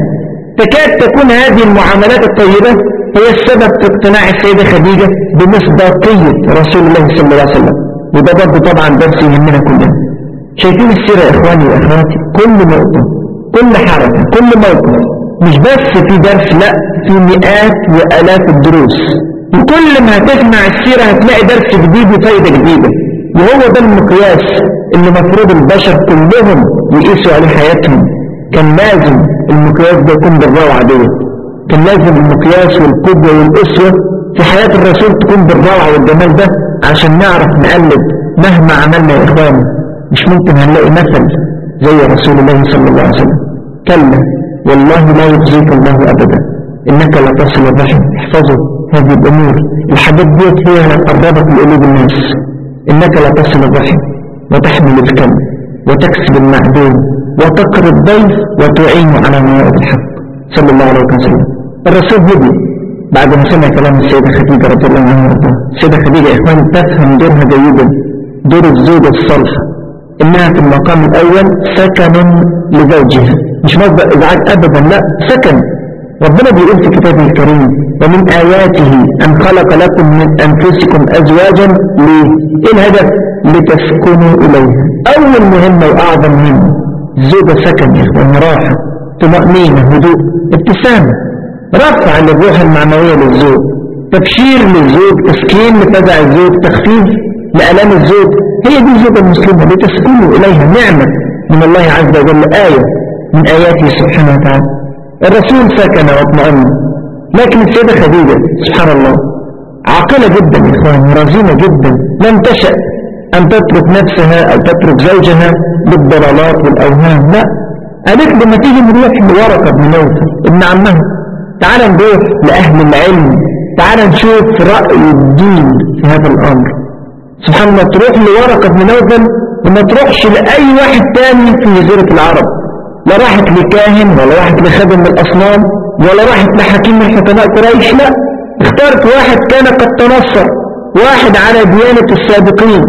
تكاد تكون هذه المعاملات الطيبة هي السبب في اقتناع السيدة خديجة بمصداقية رسول الله صلى الله عليه وسلم. وده برضه طبعا درس يهمنا كلنا. شايفين السيرة يا إخواني وأخواتي؟ كل نقطة كل حركة كل موقف. مش بس في درس لا في مئات وآلاف الدروس. وكل ما هتسمع السيرة هتلاقي درس جديد وفايدة جديدة. وهو ده المقياس اللي مفروض البشر كلهم يقيسوا عليه حياتهم. كان لازم المقياس ده يكون بالروعة دي. كان لازم المقياس والقدوة والأسوة في حياة الرسول تكون بالروعة والجمال ده عشان نعرف نقلد مهما عملنا يا إخواني مش ممكن هنلاقي مثل زي رسول الله صلى الله عليه وسلم. كلا والله لا يخزيك الله أبدا. إنك لا تصل الرحم. احفظوا هذه الأمور. الحاجات ديت هي قربت لقلوب الناس. إنك لا تصل الرحم. وتحمل الكلب وتكسب المعدوم. وتقر الضيف. وتعين على موائد الحق. صلى الله عليه وسلم. الرسول هدي بعد ما سمع كلام السيدة خديجة رضي الله عنها وارضاها. السيدة خديجة يا إخوان تفهم دورها جيدا. دور الزوجة الصالحة. إنها في المقام الأول سكن لزوجها. مش مصدر إزعاج أبدا لا سكن. ربنا بيقول في كتابه الكريم ومن آياته أن خلق لكم من أنفسكم أزواجا ليه؟ إيه الهدف؟ لتسكنوا إليها أول مهمة وأعظم مهمة الزوجة سكن يا إخوان راحة طمأنينة هدوء ابتسامة رفع للروح المعنوية للزوج تبشير للزوج تسكين لفزع الزوج تخفيف لألام الزوج هي دي الزوجة المسلمة لتسكنوا إليها نعمة من الله عز وجل آية من آياته سبحانه وتعالى الرسول سكن واطمأن لكن السيدة خديجة سبحان الله عاقلة جدا يا إخوان رزينة جدا. لم تشأ أن تترك نفسها أو تترك زوجها بالضلالات والأوهام. لا. قالت لما تيجي نروح لورقة بن نوفل ابن عمها؟ تعال نروح لأهل العلم. تعال نشوف رأي الدين في هذا الأمر. سبحان الله تروح لورقة بن نوفل وما تروحش لأي واحد تاني في جزيرة العرب. لا راحت لكاهن ولا راحت لخادم من الأصنام ولا راحت لحكيم من حكماء قريش لا. اختارت واحد كان قد تنصر واحد على ديانة السابقين.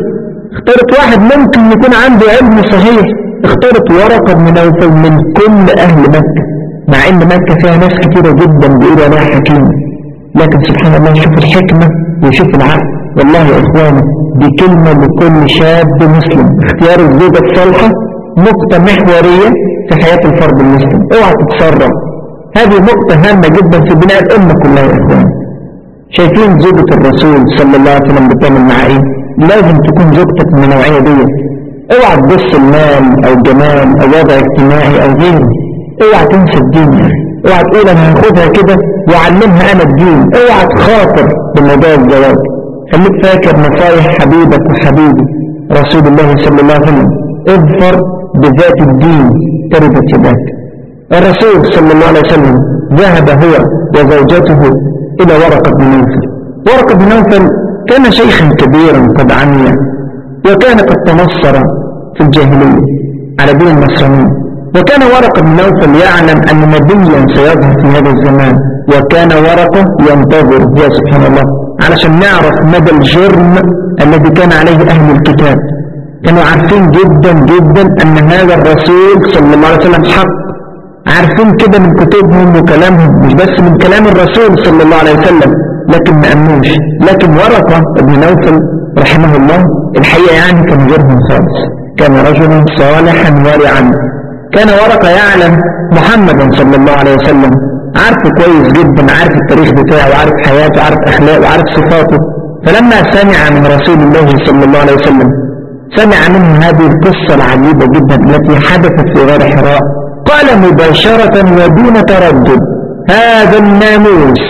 اختارت واحد ممكن يكون عنده علم صحيح. اختارت ورقة من نوفل من كل أهل مكة مع إن مكة فيها ناس كثيرة جدا بيقولوا عليها حكيم. لكن سبحان الله يشوف الحكمة ويشوف العقل. والله يا إخواني دي كلمة لكل شاب مسلم. اختيار الزوجة الصالحة نقطة محورية في حياة الفرد المسلم. اوعى تتسرب هذه نقطة هامة جدا في بناء الأمة كلها يا إخواني شايفين زوجة الرسول صلى الله عليه وسلم بتعمل مع إيه؟ لازم تكون زوجتك من النوعية دي. اوعى تبص المال أو الجمال أو وضع اجتماعي أو غيره. اوعى تنسى الدين اوعى تقول أنا هاخدها كده وأعلمها أنا الدين. اوعى تخاطر بموضوع الزواج خليك فاكر نصايح حبيبك وحبيبي رسول الله صلى الله عليه وسلم. اظفر بذات الدين تربت يداك الرسول صلى الله عليه وسلم ذهب هو وزوجته إلى ورقة بن نوفل. ورقة بن نوفل كان شيخا كبيرا قد عمي وكان قد تنصر في الجاهلية على دين النصرانية وكان ورقة بن نوفل يعلم أن نبيا سيظهر في هذا الزمان وكان ورقة ينتظر يا سبحان الله علشان نعرف مدى الجرم الذي كان عليه أهل الكتاب. كانوا عارفين جدا جدا أن هذا الرسول صلى الله عليه وسلم حق. عارفين كده من كتبهم وكلامهم مش بس من كلام الرسول صلى الله عليه وسلم لكن ما أمنوش. لكن ورقة ابن نوفل رحمه الله الحقيقة يعني كان غيرهم خالص. كان رجلا صالحا ورعا كان ورقة يعلم محمدا صلى الله عليه وسلم. عارفه كويس جدا عارف التاريخ بتاعه وعارف حياته وعارف أخلاقه وعارف صفاته. فلما سمع من رسول الله صلى الله عليه وسلم سمع منه هذه القصة العجيبة جدا التي حدثت في غار حراء. قال مباشرة ودون تردد هذا الناموس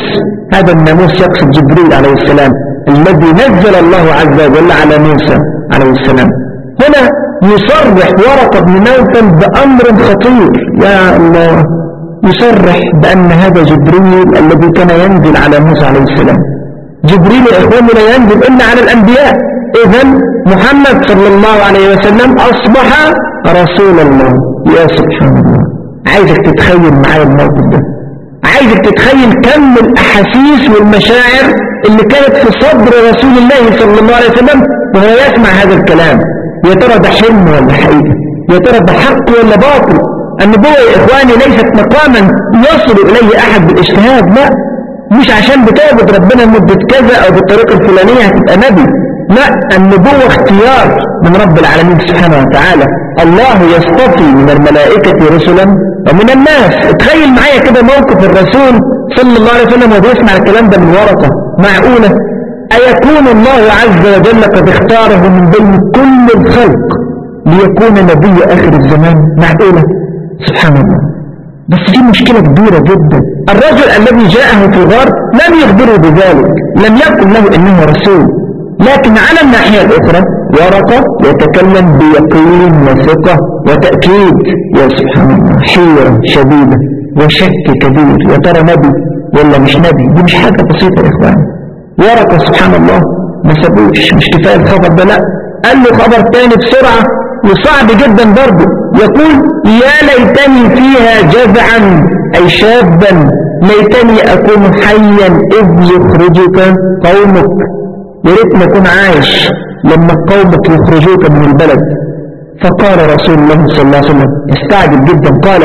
هذا الناموس يقصد جبريل عليه السلام الذي نزل الله عز وجل على موسى عليه السلام. هنا يصرح ورقة بن نوفل بأمر خطير. يا الله يصرح بأن هذا جبريل الذي كان ينزل على موسى عليه السلام. جبريل يا لا ينزل إلا على الأنبياء. إذا محمد صلى الله عليه وسلم أصبح رسول الله. يا سبحان الله. عايزك تتخيل معايا الموقف ده. عايزك تتخيل كم الأحاسيس والمشاعر اللي كانت في صدر رسول الله صلى الله عليه وسلم وهو يسمع هذا الكلام. يا ترى ده حلم ولا حقيقة؟ يا ترى ده حق ولا باطل؟ النبوة يا إخواني ليست مقاما يصل إليه أحد بالإجتهاد لا. مش عشان بتعبد ربنا لمدة كذا أو بالطريقة الفلانية هتبقى نبي. لا النبوة اختيار من رب العالمين سبحانه وتعالى. الله يصطفي من الملائكة رسلا ومن الناس. تخيل معايا كده موقف الرسول صلى الله عليه وسلم وهو بيسمع الكلام ده من ورقة معقولة. أيكون الله عز وجل قد اختاره من بين كل الخلق ليكون نبي آخر الزمان؟ معقولة؟ سبحان الله. بس في مشكلة كبيرة جدا. الرجل الذي جاءه في غار لم يخبره بذلك لم يقل له إنه رسول. لكن على الناحية الأخرى ورقة يتكلم بيقين وثقة وتأكيد. يا سبحان الله حيرة شديدة وشك كبير يا ترى نبي ولا مش نبي؟ دي مش حاجة بسيطة يا إخواني ورقة سبحان الله ما سابوش مش كفاية الخبر ده لا. قال له خبر تاني بسرعة وصعب جدا برضه. يقول يا ليتني فيها جزعا أي شابا ليتني أكون حيا إذ يخرجك قومك. يا ريت ما أكون عايش لما قومك يخرجوك من البلد. فقال رسول الله صلى الله عليه وسلم استعجب جدا. قال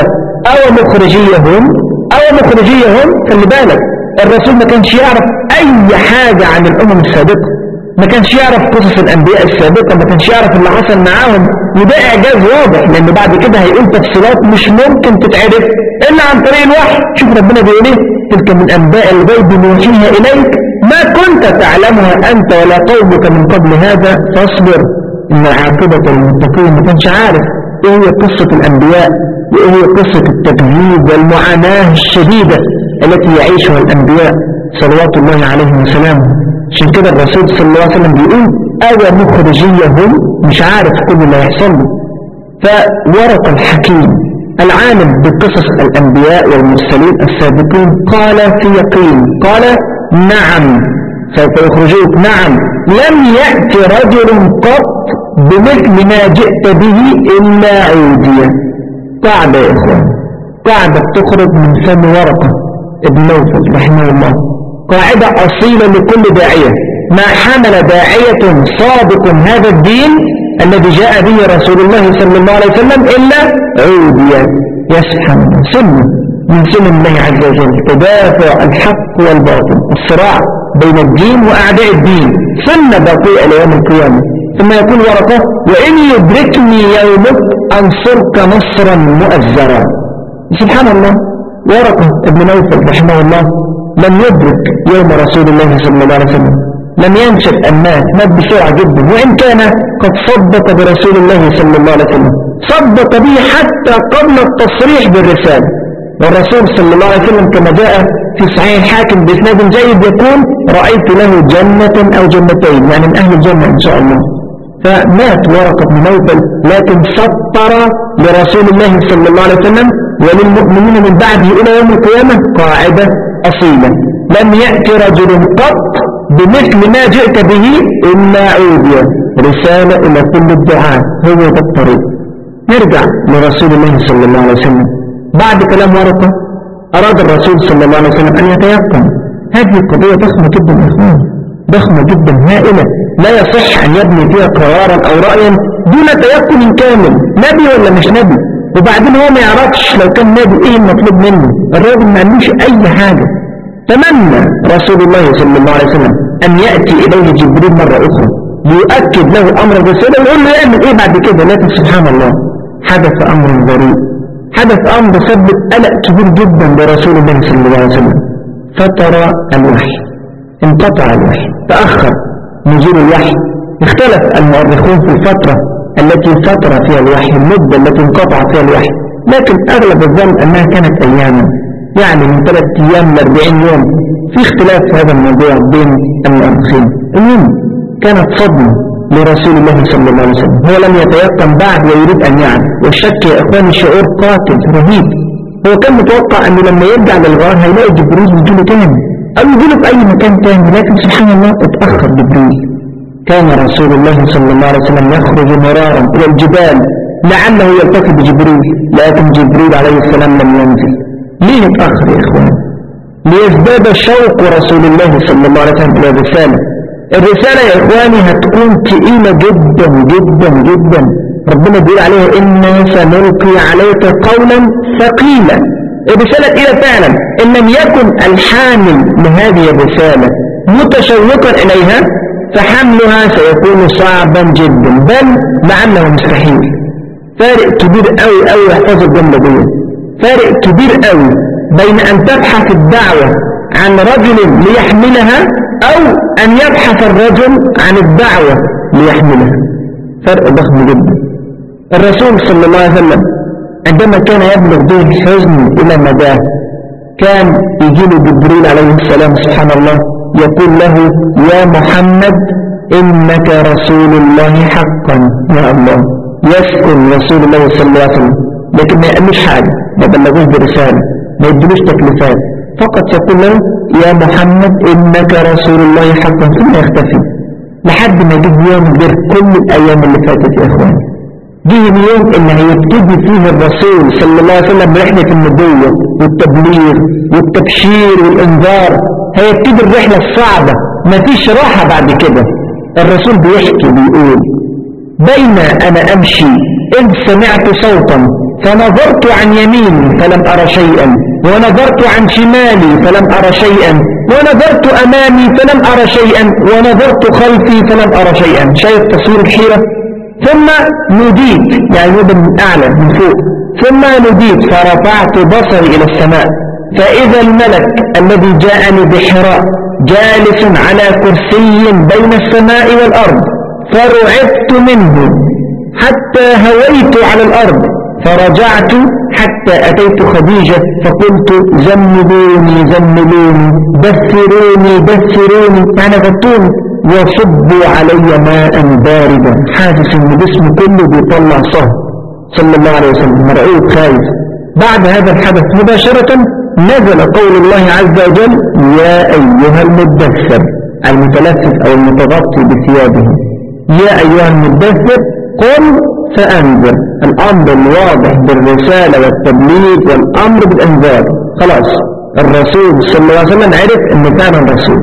أو مخرجيهم أو مخرجيهم خلي بالك الرسول ما كانش يعرف أي حاجة عن الأمم السابقة. ما كانش يعرف قصص الأنبياء السابقة. ما كانش يعرف اللي حصل معاهم. وده إعجاز واضح لأن بعد كده هيقول تفصيلات مش ممكن تتعرف إلا عن طريق الوحي. شوف ربنا بيقول إيه؟ تلك من أنباء الغيب نوحيها إليك. ما كنت تعلمها أنت ولا قومك من قبل هذا فاصبر إن العاقبة للمتقين ما كانش عارف إيه هي قصة الأنبياء وإيه هي قصة التكذيب والمعاناة الشديدة التي يعيشها الأنبياء صلوات الله عليهم وسلامه. عشان كده الرسول صلى الله عليه وسلم بيقول أو مخرجيهم؟ مش عارف كل اللي هيحصل له. فورق الحكيم. العالم بقصص الأنبياء والمرسلين السابقين. قال في يقين قال نعم. سوف يخرجوك. نعم. لم يأتي رجل قط بمثل ما جئت به إلا عودية. قاعدة يا إخوان. قاعدة بتخرج من فم ورقة. ابن نوفل رحمه الله. قاعدة أصيلة لكل داعية. ما حمل داعية صادق هذا الدين الذي جاء به رسول الله صلى الله عليه وسلم إلا عودية يا سبحان الله سنة من سنن الله عز وجل. تدافع الحق والباطل الصراع بين الدين وأعداء الدين. سنة باقية ليوم القيامة. ثم يقول ورقة وإن يدركني يومك أنصرك نصرا مؤزرا. سبحان الله. ورقة ابن نوفل رحمه الله لم يدرك يوم رسول الله صلى الله عليه وسلم. لم ينشد أن مات بسرعة جدا. وإن كان قد صدق برسول الله صلى الله عليه وسلم. صدق به حتى قبل التصريح بالرسالة. والرسول صلى الله عليه وسلم كما جاء في صحيح الحاكم بإسناد جيد يقول رأيت له جنة أو جنتين يعني من أهل الجنة إن شاء الله. فمات ورقة بن نوفل لكن سطر لرسول الله صلى الله عليه وسلم وللمؤمنين من بعده إلى يوم القيامة قاعدة أصيلة. لم يأتي رجل قط بمثل ما جئت به إلا عوديا رسالة إلى كل الدعاء. هو ده الطريق نرجع لرسول الله صلى الله عليه وسلم. بعد كلام ورقة أراد الرسول صلى الله عليه وسلم أن يتيقن. هذه قضية ضخمة جدا يا إخوان. ضخمة جدا هائلة. لا يصح أن يبني فيها قرارا أو رأيا دون تيقن كامل. نبي ولا مش نبي؟ وبعدين هو ما يعرفش لو كان نبي إيه المطلوب منه؟ الراجل ما عندوش أي حاجة. تمنى رسول الله صلى الله عليه وسلم أن يأتي إليه جبريل مرة أخرى ليؤكد له أمر الرسالة ويقول له يعمل إيه بعد كده؟ لكن سبحان الله. حدث أمر غريب. حدث أمر سبب قلق كبير جدا لرسول الله صلى الله عليه وسلم. فتر الوحي. انقطع الوحي. تأخر نزول الوحي. اختلف المؤرخون في الفترة التي فتر فيها الوحي المدة التي انقطع فيها الوحي. لكن أغلب الظن أنها كانت أياما. يعني من ثلاث أيام ل 40 يوم. في اختلاف في هذا الموضوع بين المؤرخين. المهم كانت صدمة لرسول الله صلى الله عليه وسلم. هو لم يتيقن بعد ويريد أن يعرف والشك يا إخواني شعور قاتل رهيب. هو كان متوقع أنه لما يرجع للغار هيلاقي جبريل يجيله تاني. أو يجيله في أي مكان تاني لكن سبحان الله اتأخر جبريل. كان رسول الله صلى الله عليه وسلم يخرج مرارا إلى الجبال لعله يلتقي بجبريل لكن جبريل عليه السلام لم ينزل. ليه اتأخر يا إخوان؟ ليزداد شوق رسول الله صلى الله عليه وسلم إلى الرسالة. الرسالة يا إخواني هتكون تقيلة جدا جدا جدا. ربنا بيقول عليها إنا سنلقي عليك قولا ثقيلا. الرسالة تقيلة فعلا. إن لم يكن الحامل لهذه الرسالة متشوقا إليها فحملها سيكون صعبا جدا. بل لعله مستحيل فارق كبير قوي قوي يحفظ الجملة دي فارق كبير قوي بين أن تبحث الدعوة عن رجل ليحملها أو أن يبحث الرجل عن الدعوة ليحملها. فرق ضخم جدا. الرسول صلى الله عليه وسلم عندما كان يبلغ به الحزن إلى مداه كان يجيله جبريل عليه السلام سبحان الله يقول له يا محمد إنك رسول الله حقا يا الله يسكن رسول الله صلى الله عليه وسلم. لكن ما يقلش حاجة ما بلغوش برسالة ما يدلوش تكليفات. فقط يقول له يا محمد إنك رسول الله حقا ثم يختفي. لحد ما يجي يوم غير كل الأيام اللي فاتت يا إخواني. جه اليوم اللي هيبتدي فيه الرسول صلى الله عليه وسلم رحلة النبوة والتبليغ والتبشير والإنذار. هيبتدي الرحلة الصعبة مفيش راحة بعد كده. الرسول بيحكي بيقول بين أنا أمشي إذ سمعت صوتا فنظرت عن يميني فلم أرى شيئا ونظرت عن شمالي فلم أرى شيئا ونظرت أمامي فلم أرى شيئا ونظرت خلفي فلم أرى شيئا. شايف تصوير الحيرة؟ ثم نوديت يعني من أعلى من فوق. ثم نوديت فرفعت بصري إلى السماء. فإذا الملك الذي جاءني بحراء جالس على كرسي بين السماء والأرض فرعبت منه حتى هويت على الأرض. فرجعت حتى أتيت خديجة فقلت زملوني زملوني بثروني بثروني يعني غطوني وصبوا علي ماء باردا. حاسس إن جسمي كله بيطلع صهر صلى الله عليه وسلم. مرعوب خايف. بعد هذا الحدث مباشرة نزل قول الله عز وجل يا أيها المدثر. المتلفف أو المتغطي بثيابه. يا أيها المدثر قل فأنذر الأمر الواضح بالرسالة والتبليغ والأمر بالإنذار. خلاص الرسول صلى الله عليه وسلم عرف أنه كان رسول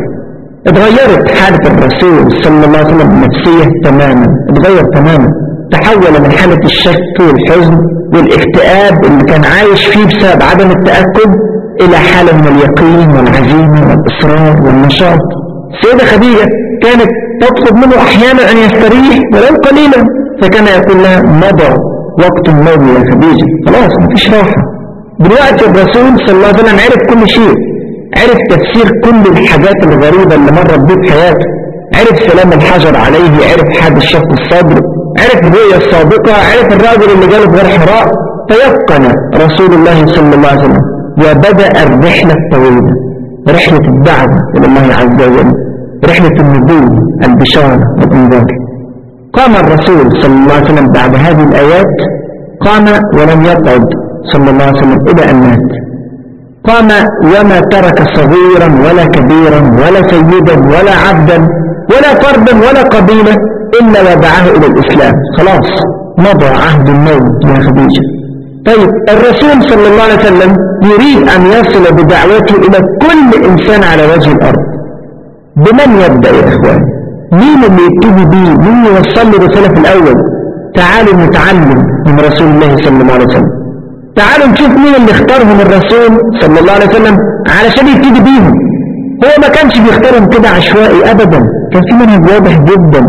اتغيرت حالة الرسول صلى الله عليه وسلم النفسية تماما اتغير تماما. تحول من حالة الشك والحزن والاكتئاب اللي كان عايش فيه بسبب عدم التأكد إلى حالة من اليقين والعزيمة والإصرار والنشاط. السيدة خديجة كانت تطلب منه أحيانا أن يستريح ولو قليلا. فكان يقول لها مضى وقت النوم يا خديجة. خلاص مفيش راحة. دلوقتي الرسول صلى الله عليه وسلم عرف كل شيء. عرف تفسير كل الحاجات الغريبة اللي مرت بيه في حياته. عرف سلام الحجر عليه عرف حاد الشق الصدر. عرف الرؤية الصادقة عرف الراجل اللي جاله غير حراء. تيقن رسول الله صلى الله عليه وسلم وبدأ الرحلة الطويلة. رحلة الدعوة إلى الله عز وجل. رحلة النبوة البشارة والإنذار قام الرسول صلى الله عليه وسلم بعد هذه الآيات قام ولم يقعد صلى الله عليه وسلم إلى أن مات. قام وما ترك صغيرا ولا كبيرا ولا سيدا ولا عبدا ولا فردا ولا قبيلة إلا وضعه إلى الإسلام. خلاص مضى عهد الموت يا خديجة. طيب الرسول صلى الله عليه وسلم يريد أن يصل بدعوته إلى كل إنسان على وجه الأرض. بمن يبدأ يا إخوان؟ مين اللي يبتدي بيه؟ مين يوصل له رسالة في الأول؟ تعالوا نتعلم من رسول الله صلى الله عليه وسلم. تعالوا نشوف مين اللي اختارهم الرسول صلى الله عليه وسلم علشان يبتدي بيهم. هو ما كانش بيختارهم كده عشوائي أبدا. كان في منهج واضح جدا.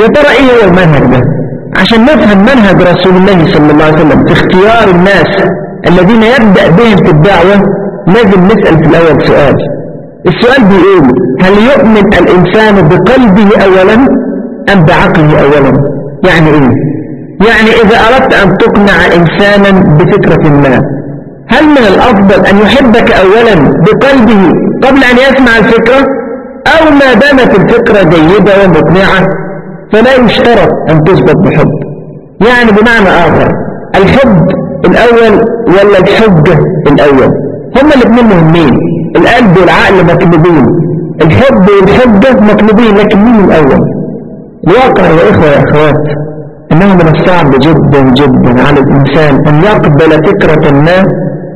يا ترى إيه هو المنهج ده؟ عشان نفهم منهج رسول الله صلى الله عليه وسلم في اختيار الناس الذين يبدأ بهم في الدعوة لازم نسأل في الأول سؤال. السؤال بيقول هل يؤمن الإنسان بقلبه أولا أم بعقله أولا؟ يعني إيه؟ يعني إذا أردت أن تقنع إنسانا بفكرة ما هل من الأفضل أن يحبك أولا بقلبه قبل أن يسمع الفكرة؟ أو ما دامت الفكرة جيدة ومقنعة فلا يشترط أن تثبت بحب. يعني بمعنى آخر الحب الأول ولا الحجة الأول؟ هما الاثنين مهمين. القلب والعقل مطلوبين. الحب والحجة مطلوبين لكن مين الأول؟ الواقع يا إخوة يا أخوات إنه من الصعب جدا جدا على الإنسان أن يقبل فكرة ما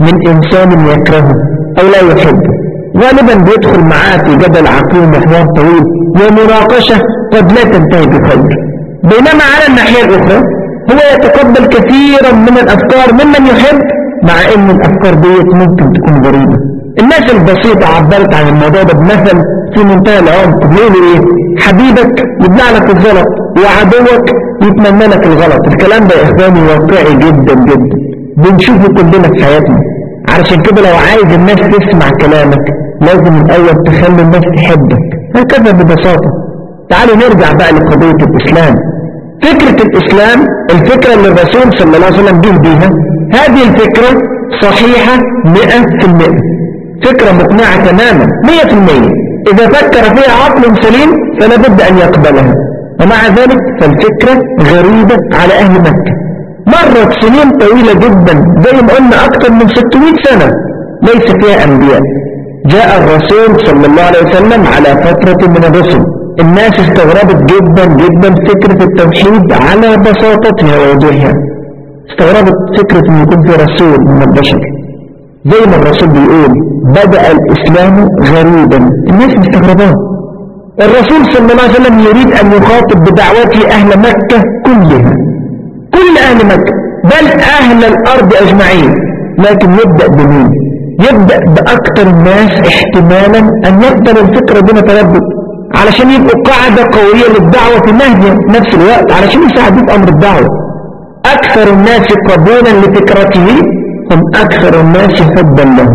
من إنسان يكرهه أو لا يحبه. غالبا بيدخل معاه في جدل عقيم وحوار طويل ومناقشة قد لا تنتهي بخير. بينما على الناحية الأخرى هو يتقبل كثيرا من الأفكار ممن يحب مع أن الأفكار ديت ممكن تكون غريبة. الناس البسيطة عبرت عن الموضوع ده بمثل في منتهى العمق بيقولوا إيه حبيبك يبلع لك الزلط وعدوك يتمنى لك الغلط. الكلام ده يا إخواني واقعي جدا جدا. بنشوفه كلنا في حياتنا. علشان كده لو عايز الناس تسمع كلامك لازم الأول تخلي الناس تحبك. هكذا ببساطة. تعالوا نرجع بقى لقضية الإسلام. فكرة الإسلام الفكرة اللي الرسول صلى الله عليه وسلم جه بيها هذه الفكرة صحيحة 100% فكرة مقنعة تماما 100% إذا فكر فيها عقل سليم فلا بد أن يقبلها. ومع ذلك فالفكرة غريبة على أهل مكة. مرت سنين طويلة جدا زي ما قلنا أكثر من 600 سنة ليس فيها أنبياء. جاء الرسول صلى الله عليه وسلم على فترة من الرسل. الناس استغربت جدا جدا فكرة التوحيد على بساطتها ووضوحها. استغربت فكرة أن يكون في رسول من البشر. زي ما الرسول بيقول بدأ الإسلام غريبا. الناس مستغربان الرسول صلى الله عليه وسلم يريد أن يخاطب بدعوته أهل مكة كلها كل أهل مكة بل أهل الأرض أجمعين. لكن يبدأ بمين؟ يبدأ بأكثر الناس احتمالا أن يقبل الفكرة دون تردد علشان يبقوا قاعدة قوية للدعوة في نهج نفس الوقت. علشان يساعدوا في أمر الدعوة. أكثر الناس قبولا لفكرته هم أكثر الناس حبا له.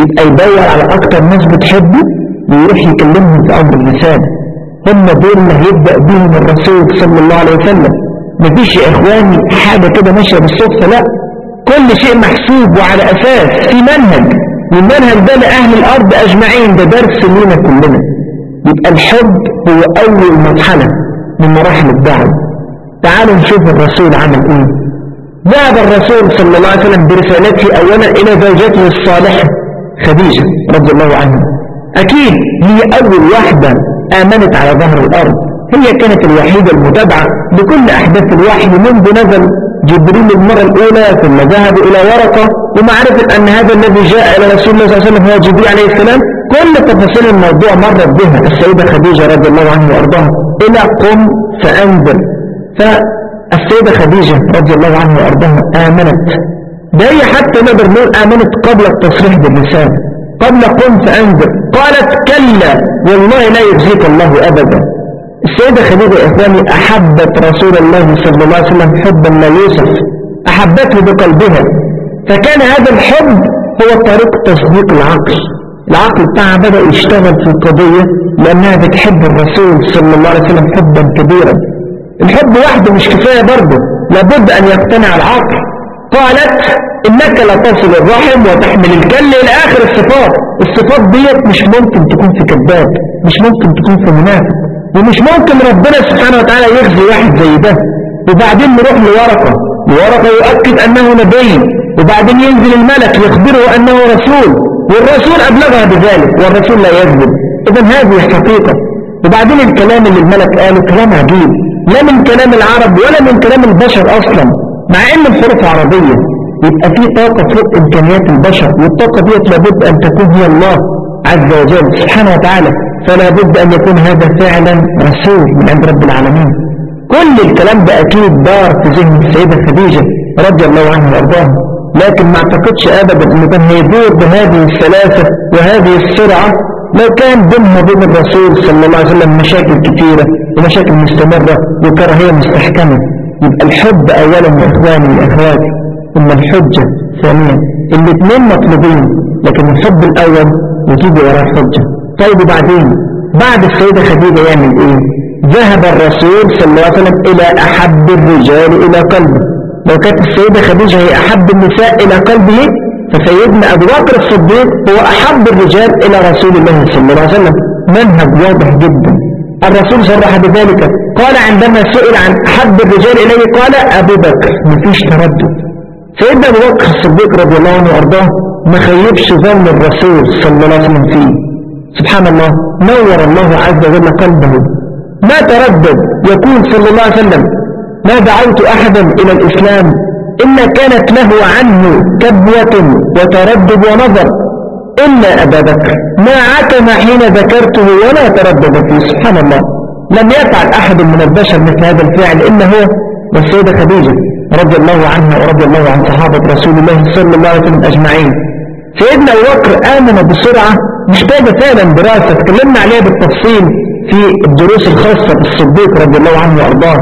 يبقى يدور على أكثر ناس بتحبه ويروح يكلمهم في أمر اللسان. هم دول اللي هيبدأ بهم الرسول صلى الله عليه وسلم. مفيش يا إخواني حاجة كده ماشية بالصدفة لا. كل شيء محسوب وعلى أساس في منهج. والمنهج ده لأهل الأرض أجمعين ده درس لنا كلنا. يبقى الحب هو أول مرحلة من مراحل الدعوة. تعالوا نشوف الرسول عمل إيه. ذهب الرسول صلى الله عليه وسلم برسالته اولا إلى زوجته الصالحة خديجة رضي الله عنها. أكيد هي أول واحدة آمنت على ظهر الأرض. هي كانت الوحيدة المتابعة لكل أحداث الوحي منذ نزل جبريل المرة الأولى ثم ذهب إلى ورقة. ومعرفة أن هذا الذي جاء إلى رسول الله صلى الله عليه وسلم هو جبريل عليه السلام. كل تفاصيل الموضوع مرت بها. السيدة خديجة رضي الله عنها وأرضاها. إلى قم فأنذر. فالسيدة خديجة رضي الله عنها وأرضاها آمنت. ده هي حتى نقدر نقول آمنت قبل التصريح باللسان. قبل قم فأنذر قالت كلا والله لا يجزيك الله أبدا. السيدة خديجة إخواني أحبت رسول الله صلى الله عليه وسلم حبا لا يوصف أحبته بقلبها. فكان هذا الحب هو طريق تصديق العقل. العقل بتاعها بدأ يشتغل في القضية لأنها بتحب الرسول صلى الله عليه وسلم حبا كبيرا. الحب وحده مش كفاية برضه لابد أن يقتنع العقل. قالت إنك لا تصل الرحم وتحمل الكل إلى آخر الصفات. الصفات ديت مش ممكن تكون في كذاب مش ممكن تكون في منافق ومش ممكن ربنا سبحانه وتعالى يخزي واحد زي ده. وبعدين نروح لورقة ورقة يؤكد أنه نبي وبعدين ينزل الملك يخبره أنه رسول والرسول أبلغها بذلك والرسول لا يكذب إذا هذه حقيقة. وبعدين الكلام اللي الملك قاله كلام عجيب. لا من كلام العرب ولا من كلام البشر أصلا. مع إن الحروف عربية. يبقى في طاقة فوق إمكانيات البشر. والطاقة دي لابد أن تكون هي الله عز وجل سبحانه وتعالى. فلا بد أن يكون هذا فعلا رسول من عند رب العالمين. كل الكلام ده أكيد دار في ذهن السيدة خديجة رضي الله عنها وأرضاها. لكن ما أعتقدش أبدا أنه كان هيدور بهذه السلاسة وهذه السرعة لو كان بينها وبين الرسول صلى الله عليه وسلم مشاكل كثيرة ومشاكل مستمرة وكراهية مستحكمة. يبقى الحب أولا يا إخواني وأخواتي ثم الحجة ثانيا الاثنين مطلوبين لكن الحب الأول يجيب وراء الحجة. طيب وبعدين؟ بعد السيدة خديجة يعمل إيه؟ ذهب الرسول صلى الله عليه وسلم إلى أحب الرجال إلى قلبه. لو كانت السيدة خديجة هي أحب النساء إلى قلبه فسيدنا أبو بكر الصديق هو أحب الرجال إلى رسول الله صلى الله عليه وسلم. منهج واضح جدا. الرسول صرح بذلك. قال عندما سئل عن أحب الرجال إليه قال أبو بكر. مفيش تردد. سيدنا أبو بكر الصديق رضي الله عنه وأرضاه ما خيبش ظن الرسول صلى الله عليه وسلم فيه. سبحان الله نور الله عز وجل قلبه. ما تردد يقول صلى الله عليه وسلم. ما دعوت أحدا إلى الإسلام. إلا كانت له عنه كبوة وتردد ونظر. إلا أبا بكر ما عتم حين ذكرته ولا تردد فيه. سبحان الله. لم يفعل أحد من البشر مثل هذا الفعل إلا هو والسيدة خديجة رضي الله عنها ورضي الله عن صحابة رسول الله صلى الله عليه وسلم أجمعين. سيدنا أبو بكر آمن بسرعة محتاجة فعلا دراسة تكلمنا عليها بالتفصيل في الدروس الخاصة بالصديق رضي الله عنه وأرضاه.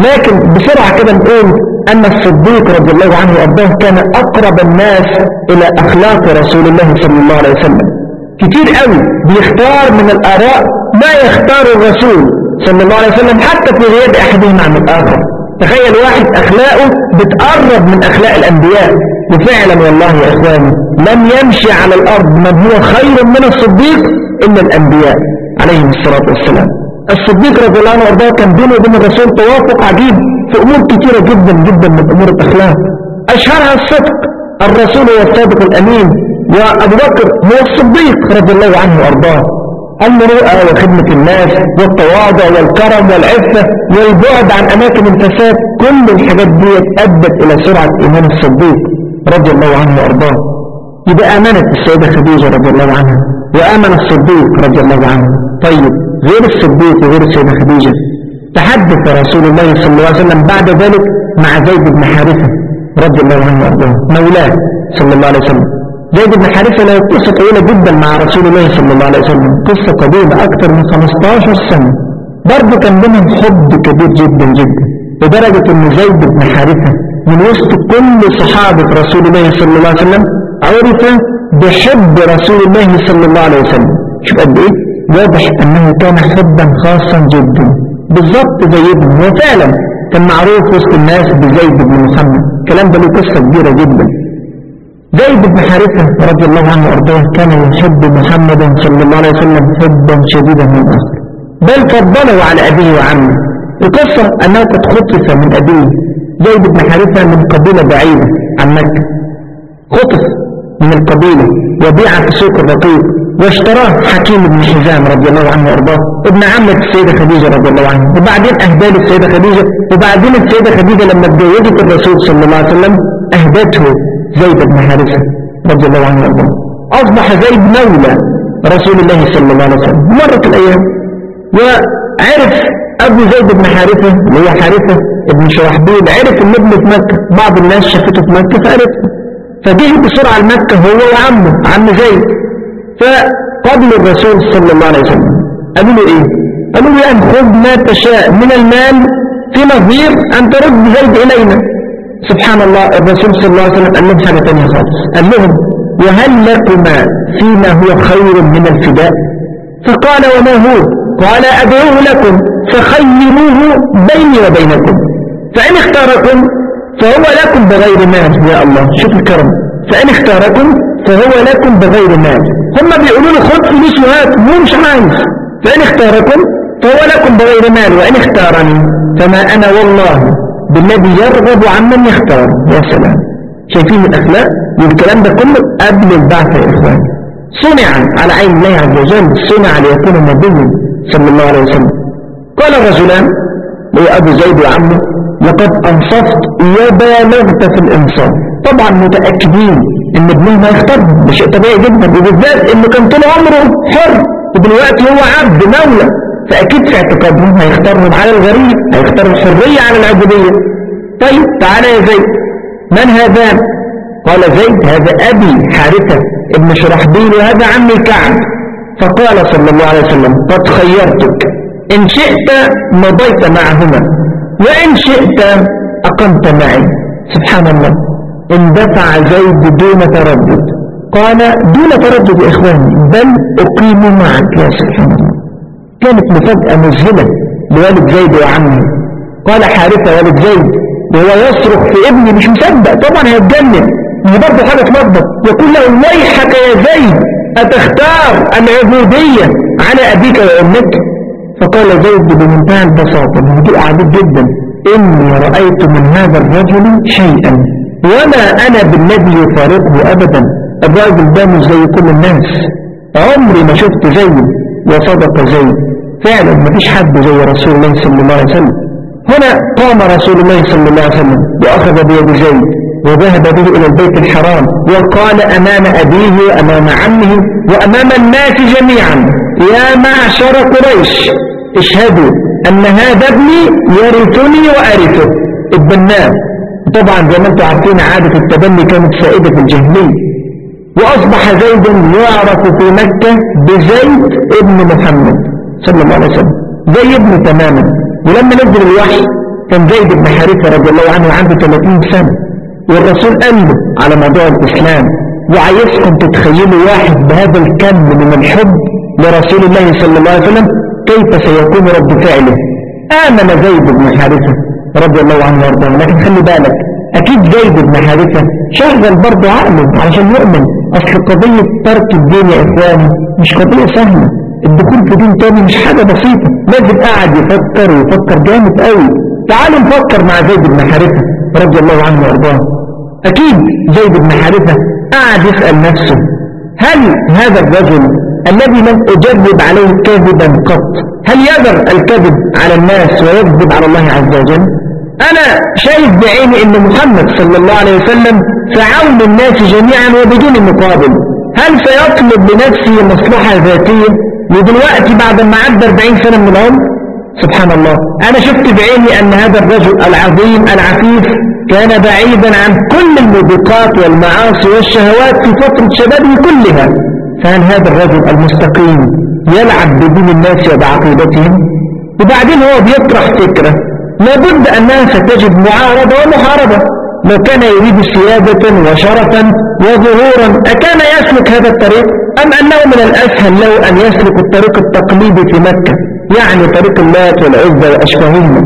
لكن بسرعة كده نقول أن الصديق رضي الله عنه وأرضاه كان أقرب الناس إلى أخلاق رسول الله صلى الله عليه وسلم. كتير قوي بيختار من الآراء ما يختار الرسول صلى الله عليه وسلم حتى في غياب أحدهم عن الآخر. تخيل واحد أخلاقه بتقرب من أخلاق الأنبياء. وفعلا والله يا إخواني لم يمشي على الأرض من هو خير من الصديق إلا الأنبياء عليهم الصلاة والسلام. الصديق رضي الله عنه وأرضاه كان بينه وبين الرسول توافق عجيب. في أمور كثيرة جدا جدا من أمور الأخلاق. أشهرها الصدق الرسول هو الصادق الأمين. وأبو بكر هو الصديق رضي الله عنه وأرضاه. المروءة وخدمة الناس والتواضع والكرم والعفة والبعد عن أماكن الفساد. كل الحاجات دي أدت إلى سرعة إيمان الصديق رضي الله عنه وأرضاه. يبقى آمنت السيدة خديجة رضي الله عنها وآمن الصديق رضي الله عنه. طيب غير الصديق وغير السيدة خديجة. تحدث رسول الله صلى الله عليه وسلم بعد ذلك مع زيد بن حارثة رضي الله عنه وأرضاه مولاه صلى الله عليه وسلم. زيد بن حارثة له قصة طويلة جدا مع رسول الله صلى الله عليه وسلم قصة قديمة أكثر من 15 سنة. برضه كان بينهم حب كبير جدا جدا لدرجة أن زيد بن حارثة من وسط كل صحابة رسول الله صلى الله عليه وسلم عرف بحب رسول الله صلى الله عليه وسلم. شوف قد إيه؟ واضح أنه كان حبا خاصا جدا. بالضبط زي ابنه. وفعلا كان معروف وسط الناس بزيد بن محمد. الكلام ده له قصة كبيرة جدا. زيد بن حارثة رضي الله عنه وأرضاه كان يحب محمدا صلى الله عليه وسلم حبا شديدا من الآخر بل فضله على أبيه وعمه. القصة انه قد خطف من أبيه. زيد بن حارثة من قبيلة بعيدة عن مكة. خطف. من القبيلة وبيع في سوق الرقيق واشتراه حكيم بن حزام رضي الله عنه وأرضاه ابن عمة السيدة خديجة رضي الله عنها وبعدين أهداه للسيدة خديجة وبعدين السيدة خديجة لما اتجوزت الرسول صلى الله عليه وسلم أهدته زيد بن حارثة رضي الله عنه وأرضاه. أصبح زيد مولى رسول الله صلى الله عليه وسلم. مرت الأيام وعرف أبو زيد بن حارثة اللي هو حارثة ابن شرحبيل عرف إن ابنة في مكة بعض الناس شافته في مكة فعرفه فجه بسرعة لمكة هو وعمه عم زيد. فقبل الرسول صلى الله عليه وسلم قالوا له إيه؟ قالوا له ان خذ ما تشاء من المال في نظير أن ترد زيد إلينا. سبحان الله الرسول صلى الله عليه وسلم قال لهم حاجة تانية خالص. قال لهم وهل لكما فيما هو خير من الفداء؟ فقال وما هو؟ قال أدعوه لكم فخيروه بيني وبينكم. فإن اختاركم فهو لكم بغير مال يا الله. شوف الكرم. فإن اختاركم فهو لكم بغير مال. هم بيقولوا له خد فلوس وهات هو مش عايز. فإن اختاركم فهو لكم بغير مال. وإن اختارني فما أنا والله بالذي يرغب عمن يختار. يا سلام. شايفين الأخلاق؟ والكلام ده كله قبل البعث يا إخواني صنع على عين الله عز وجل صنع ليكون نبيا صلى الله عليه وسلم. قال الرجلان لأبو زيد وعمه لقد أنصفت وبالغت في الإنصاف. طبعا متأكدين إن ابنهم هيختار ده شيء طبيعي جدا وبالذات إنه كان طول عمره حر ودلوقتي هو عبد مولى فأكيد في اعتقادهم هيختارهم على الغريب هيختار الحرية على العبودية طيب تعالى يا زيد. من هذان قال زيد هذا أبي حارثة ابن شرحبيل وهذا عمي كعب. فقال صلى الله عليه وسلم قد خيرتك. إن شئت مضيت معهما وإن شئت أقمت معي. سبحان الله. اندفع زيد دون تردد. قال دون تردد يا إخواني بل أقيم معك يا سبحان الله. كانت مفاجأة مذهلة لوالد زيد وعمه. قال حارثة والد زيد وهو يصرخ في ابني مش مصدق. طبعا هيتجنن. هي برضه حاجة تلخبط. يقول له ويحك يا زيد أتختار العبودية على أبيك وأمك؟ فقال زيد بمنتهى البساطة بهدوء عديد جدا إني رأيت من هذا الرجل شيئا وما أنا بالذي يفارقه أبدا الراجل ده مش زي كل الناس عمري ما شفت زيه وصدق زيه فعلا ما فيش حد زي رسول الله صلى الله عليه وسلم. هنا قام رسول الله صلى الله عليه وسلم وأخذ بيد زيد وذهب به إلى البيت الحرام وقال أمام أبيه وأمام عمه وأمام الناس جميعا يا معشر قريش اشهدوا أن هذا ابني يرثني وأرثه. اتبناه طبعا زي ما أنتم عارفين عادة التبني كانت سائدة في الجاهلية. وأصبح زيد يعرف في مكة بزيد ابن محمد صلى الله عليه وسلم. زي ابنه تماما. ولما نزل الوحي كان زيد بن حارثة رضي الله عنه عنده 30 سنة. والرسول قال له على موضوع الإسلام وعايزكم تتخيلوا واحد بهذا الكم من الحب لرسول الله صلى الله عليه وسلم كيف سيكون رد فعله؟ آمن زيد بن حارثة رضي الله عنه وارضاه. لكن خلي بالك أكيد زيد بن حارثة شغل برضه عقله علشان يؤمن. أصل قضية ترك الدين يا إخواني مش قضية سهلة. الدخول في دين تاني مش حاجة بسيطة. لازم قاعد يفكر ويفكر جامد قوي. تعالوا نفكر مع زيد بن حارثة رضي الله عنه وارضاه. أكيد زيد بن حارثة قاعد يسأل نفسه هل هذا الرجل الذي لم أجرب عليه كذبا قط. هل يذر الكذب على الناس ويكذب على الله عز وجل؟ أنا شايف بعيني أن محمد صلى الله عليه وسلم فعون الناس جميعا وبدون مقابل. هل سيطلب لنفسه مصلحة ذاتية ودلوقتي بعد ما عدى 40 سنة من العمر؟ سبحان الله. أنا شفت بعيني أن هذا الرجل العظيم العفيف كان بعيدا عن كل الموبقات والمعاصي والشهوات في فترة شبابه كلها. فهل هذا الرجل المستقيم يلعب بدين الناس وبعقيدتهم وبعدين هو بيطرح فكرة لابد أنها ستجد معارضة ومحاربة. لو كان يريد سيادة وشرفا وظهورا أكان يسلك هذا الطريق؟ أم أنه من الأسهل له أن يسلك الطريق التقليدي في مكة؟ يعني طريق اللات والعزة وأشباههما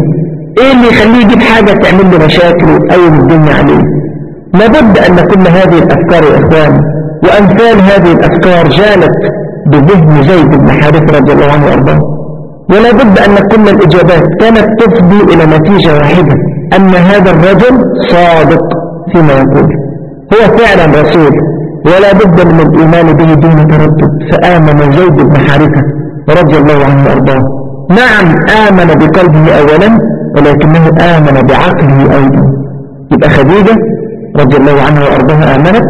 إيه اللي يخليه يجيب حاجة تعمل له مشاكل ويقوم الدنيا عليه؟ لابد أن كل هذه الأفكار يا إخوان. وأمثال هذه الأفكار جالت بذهن زيد بن حارث رضي الله عنه وأرضاه. ولا بد أن كل الإجابات كانت تفضي إلى نتيجة واحدة أن هذا الرجل صادق فيما يقول. هو فعلا رسول ولا بد من الإيمان به دون تردد. فآمن زيد بن حارثة رضي الله عنه وأرضاه. نعم آمن بقلبه أولا ولكنه آمن بعقله أيضا. يبقى خديجة رضي الله عنها وأرضاها آمنت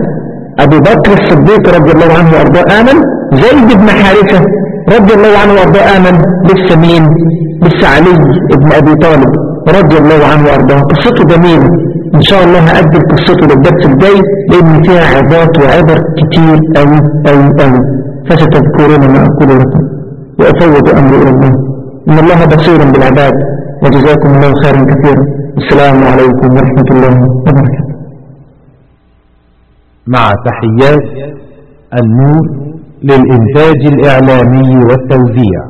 أبو بكر الصديق رضي الله عنه وأرضاه آمن زيد بن حارثة رضي الله عنه وأرضاه آمن لسه مين لسه علي بن أبي طالب رضي الله عنه وأرضاه. قصته جميلة. إن شاء الله هأدل قصته للدرس الجاي لأن فيها عظات وعبر كتير أوي أوي أوي. فستذكرون ما أقول لكم وأفوض أمري إلى الله. إن الله بصير بالعباد وجزاكم الله خيرا كثيرا. السلام عليكم ورحمة الله وبركاته. مع تحيات النور للإنتاج الإعلامي والتوزيع.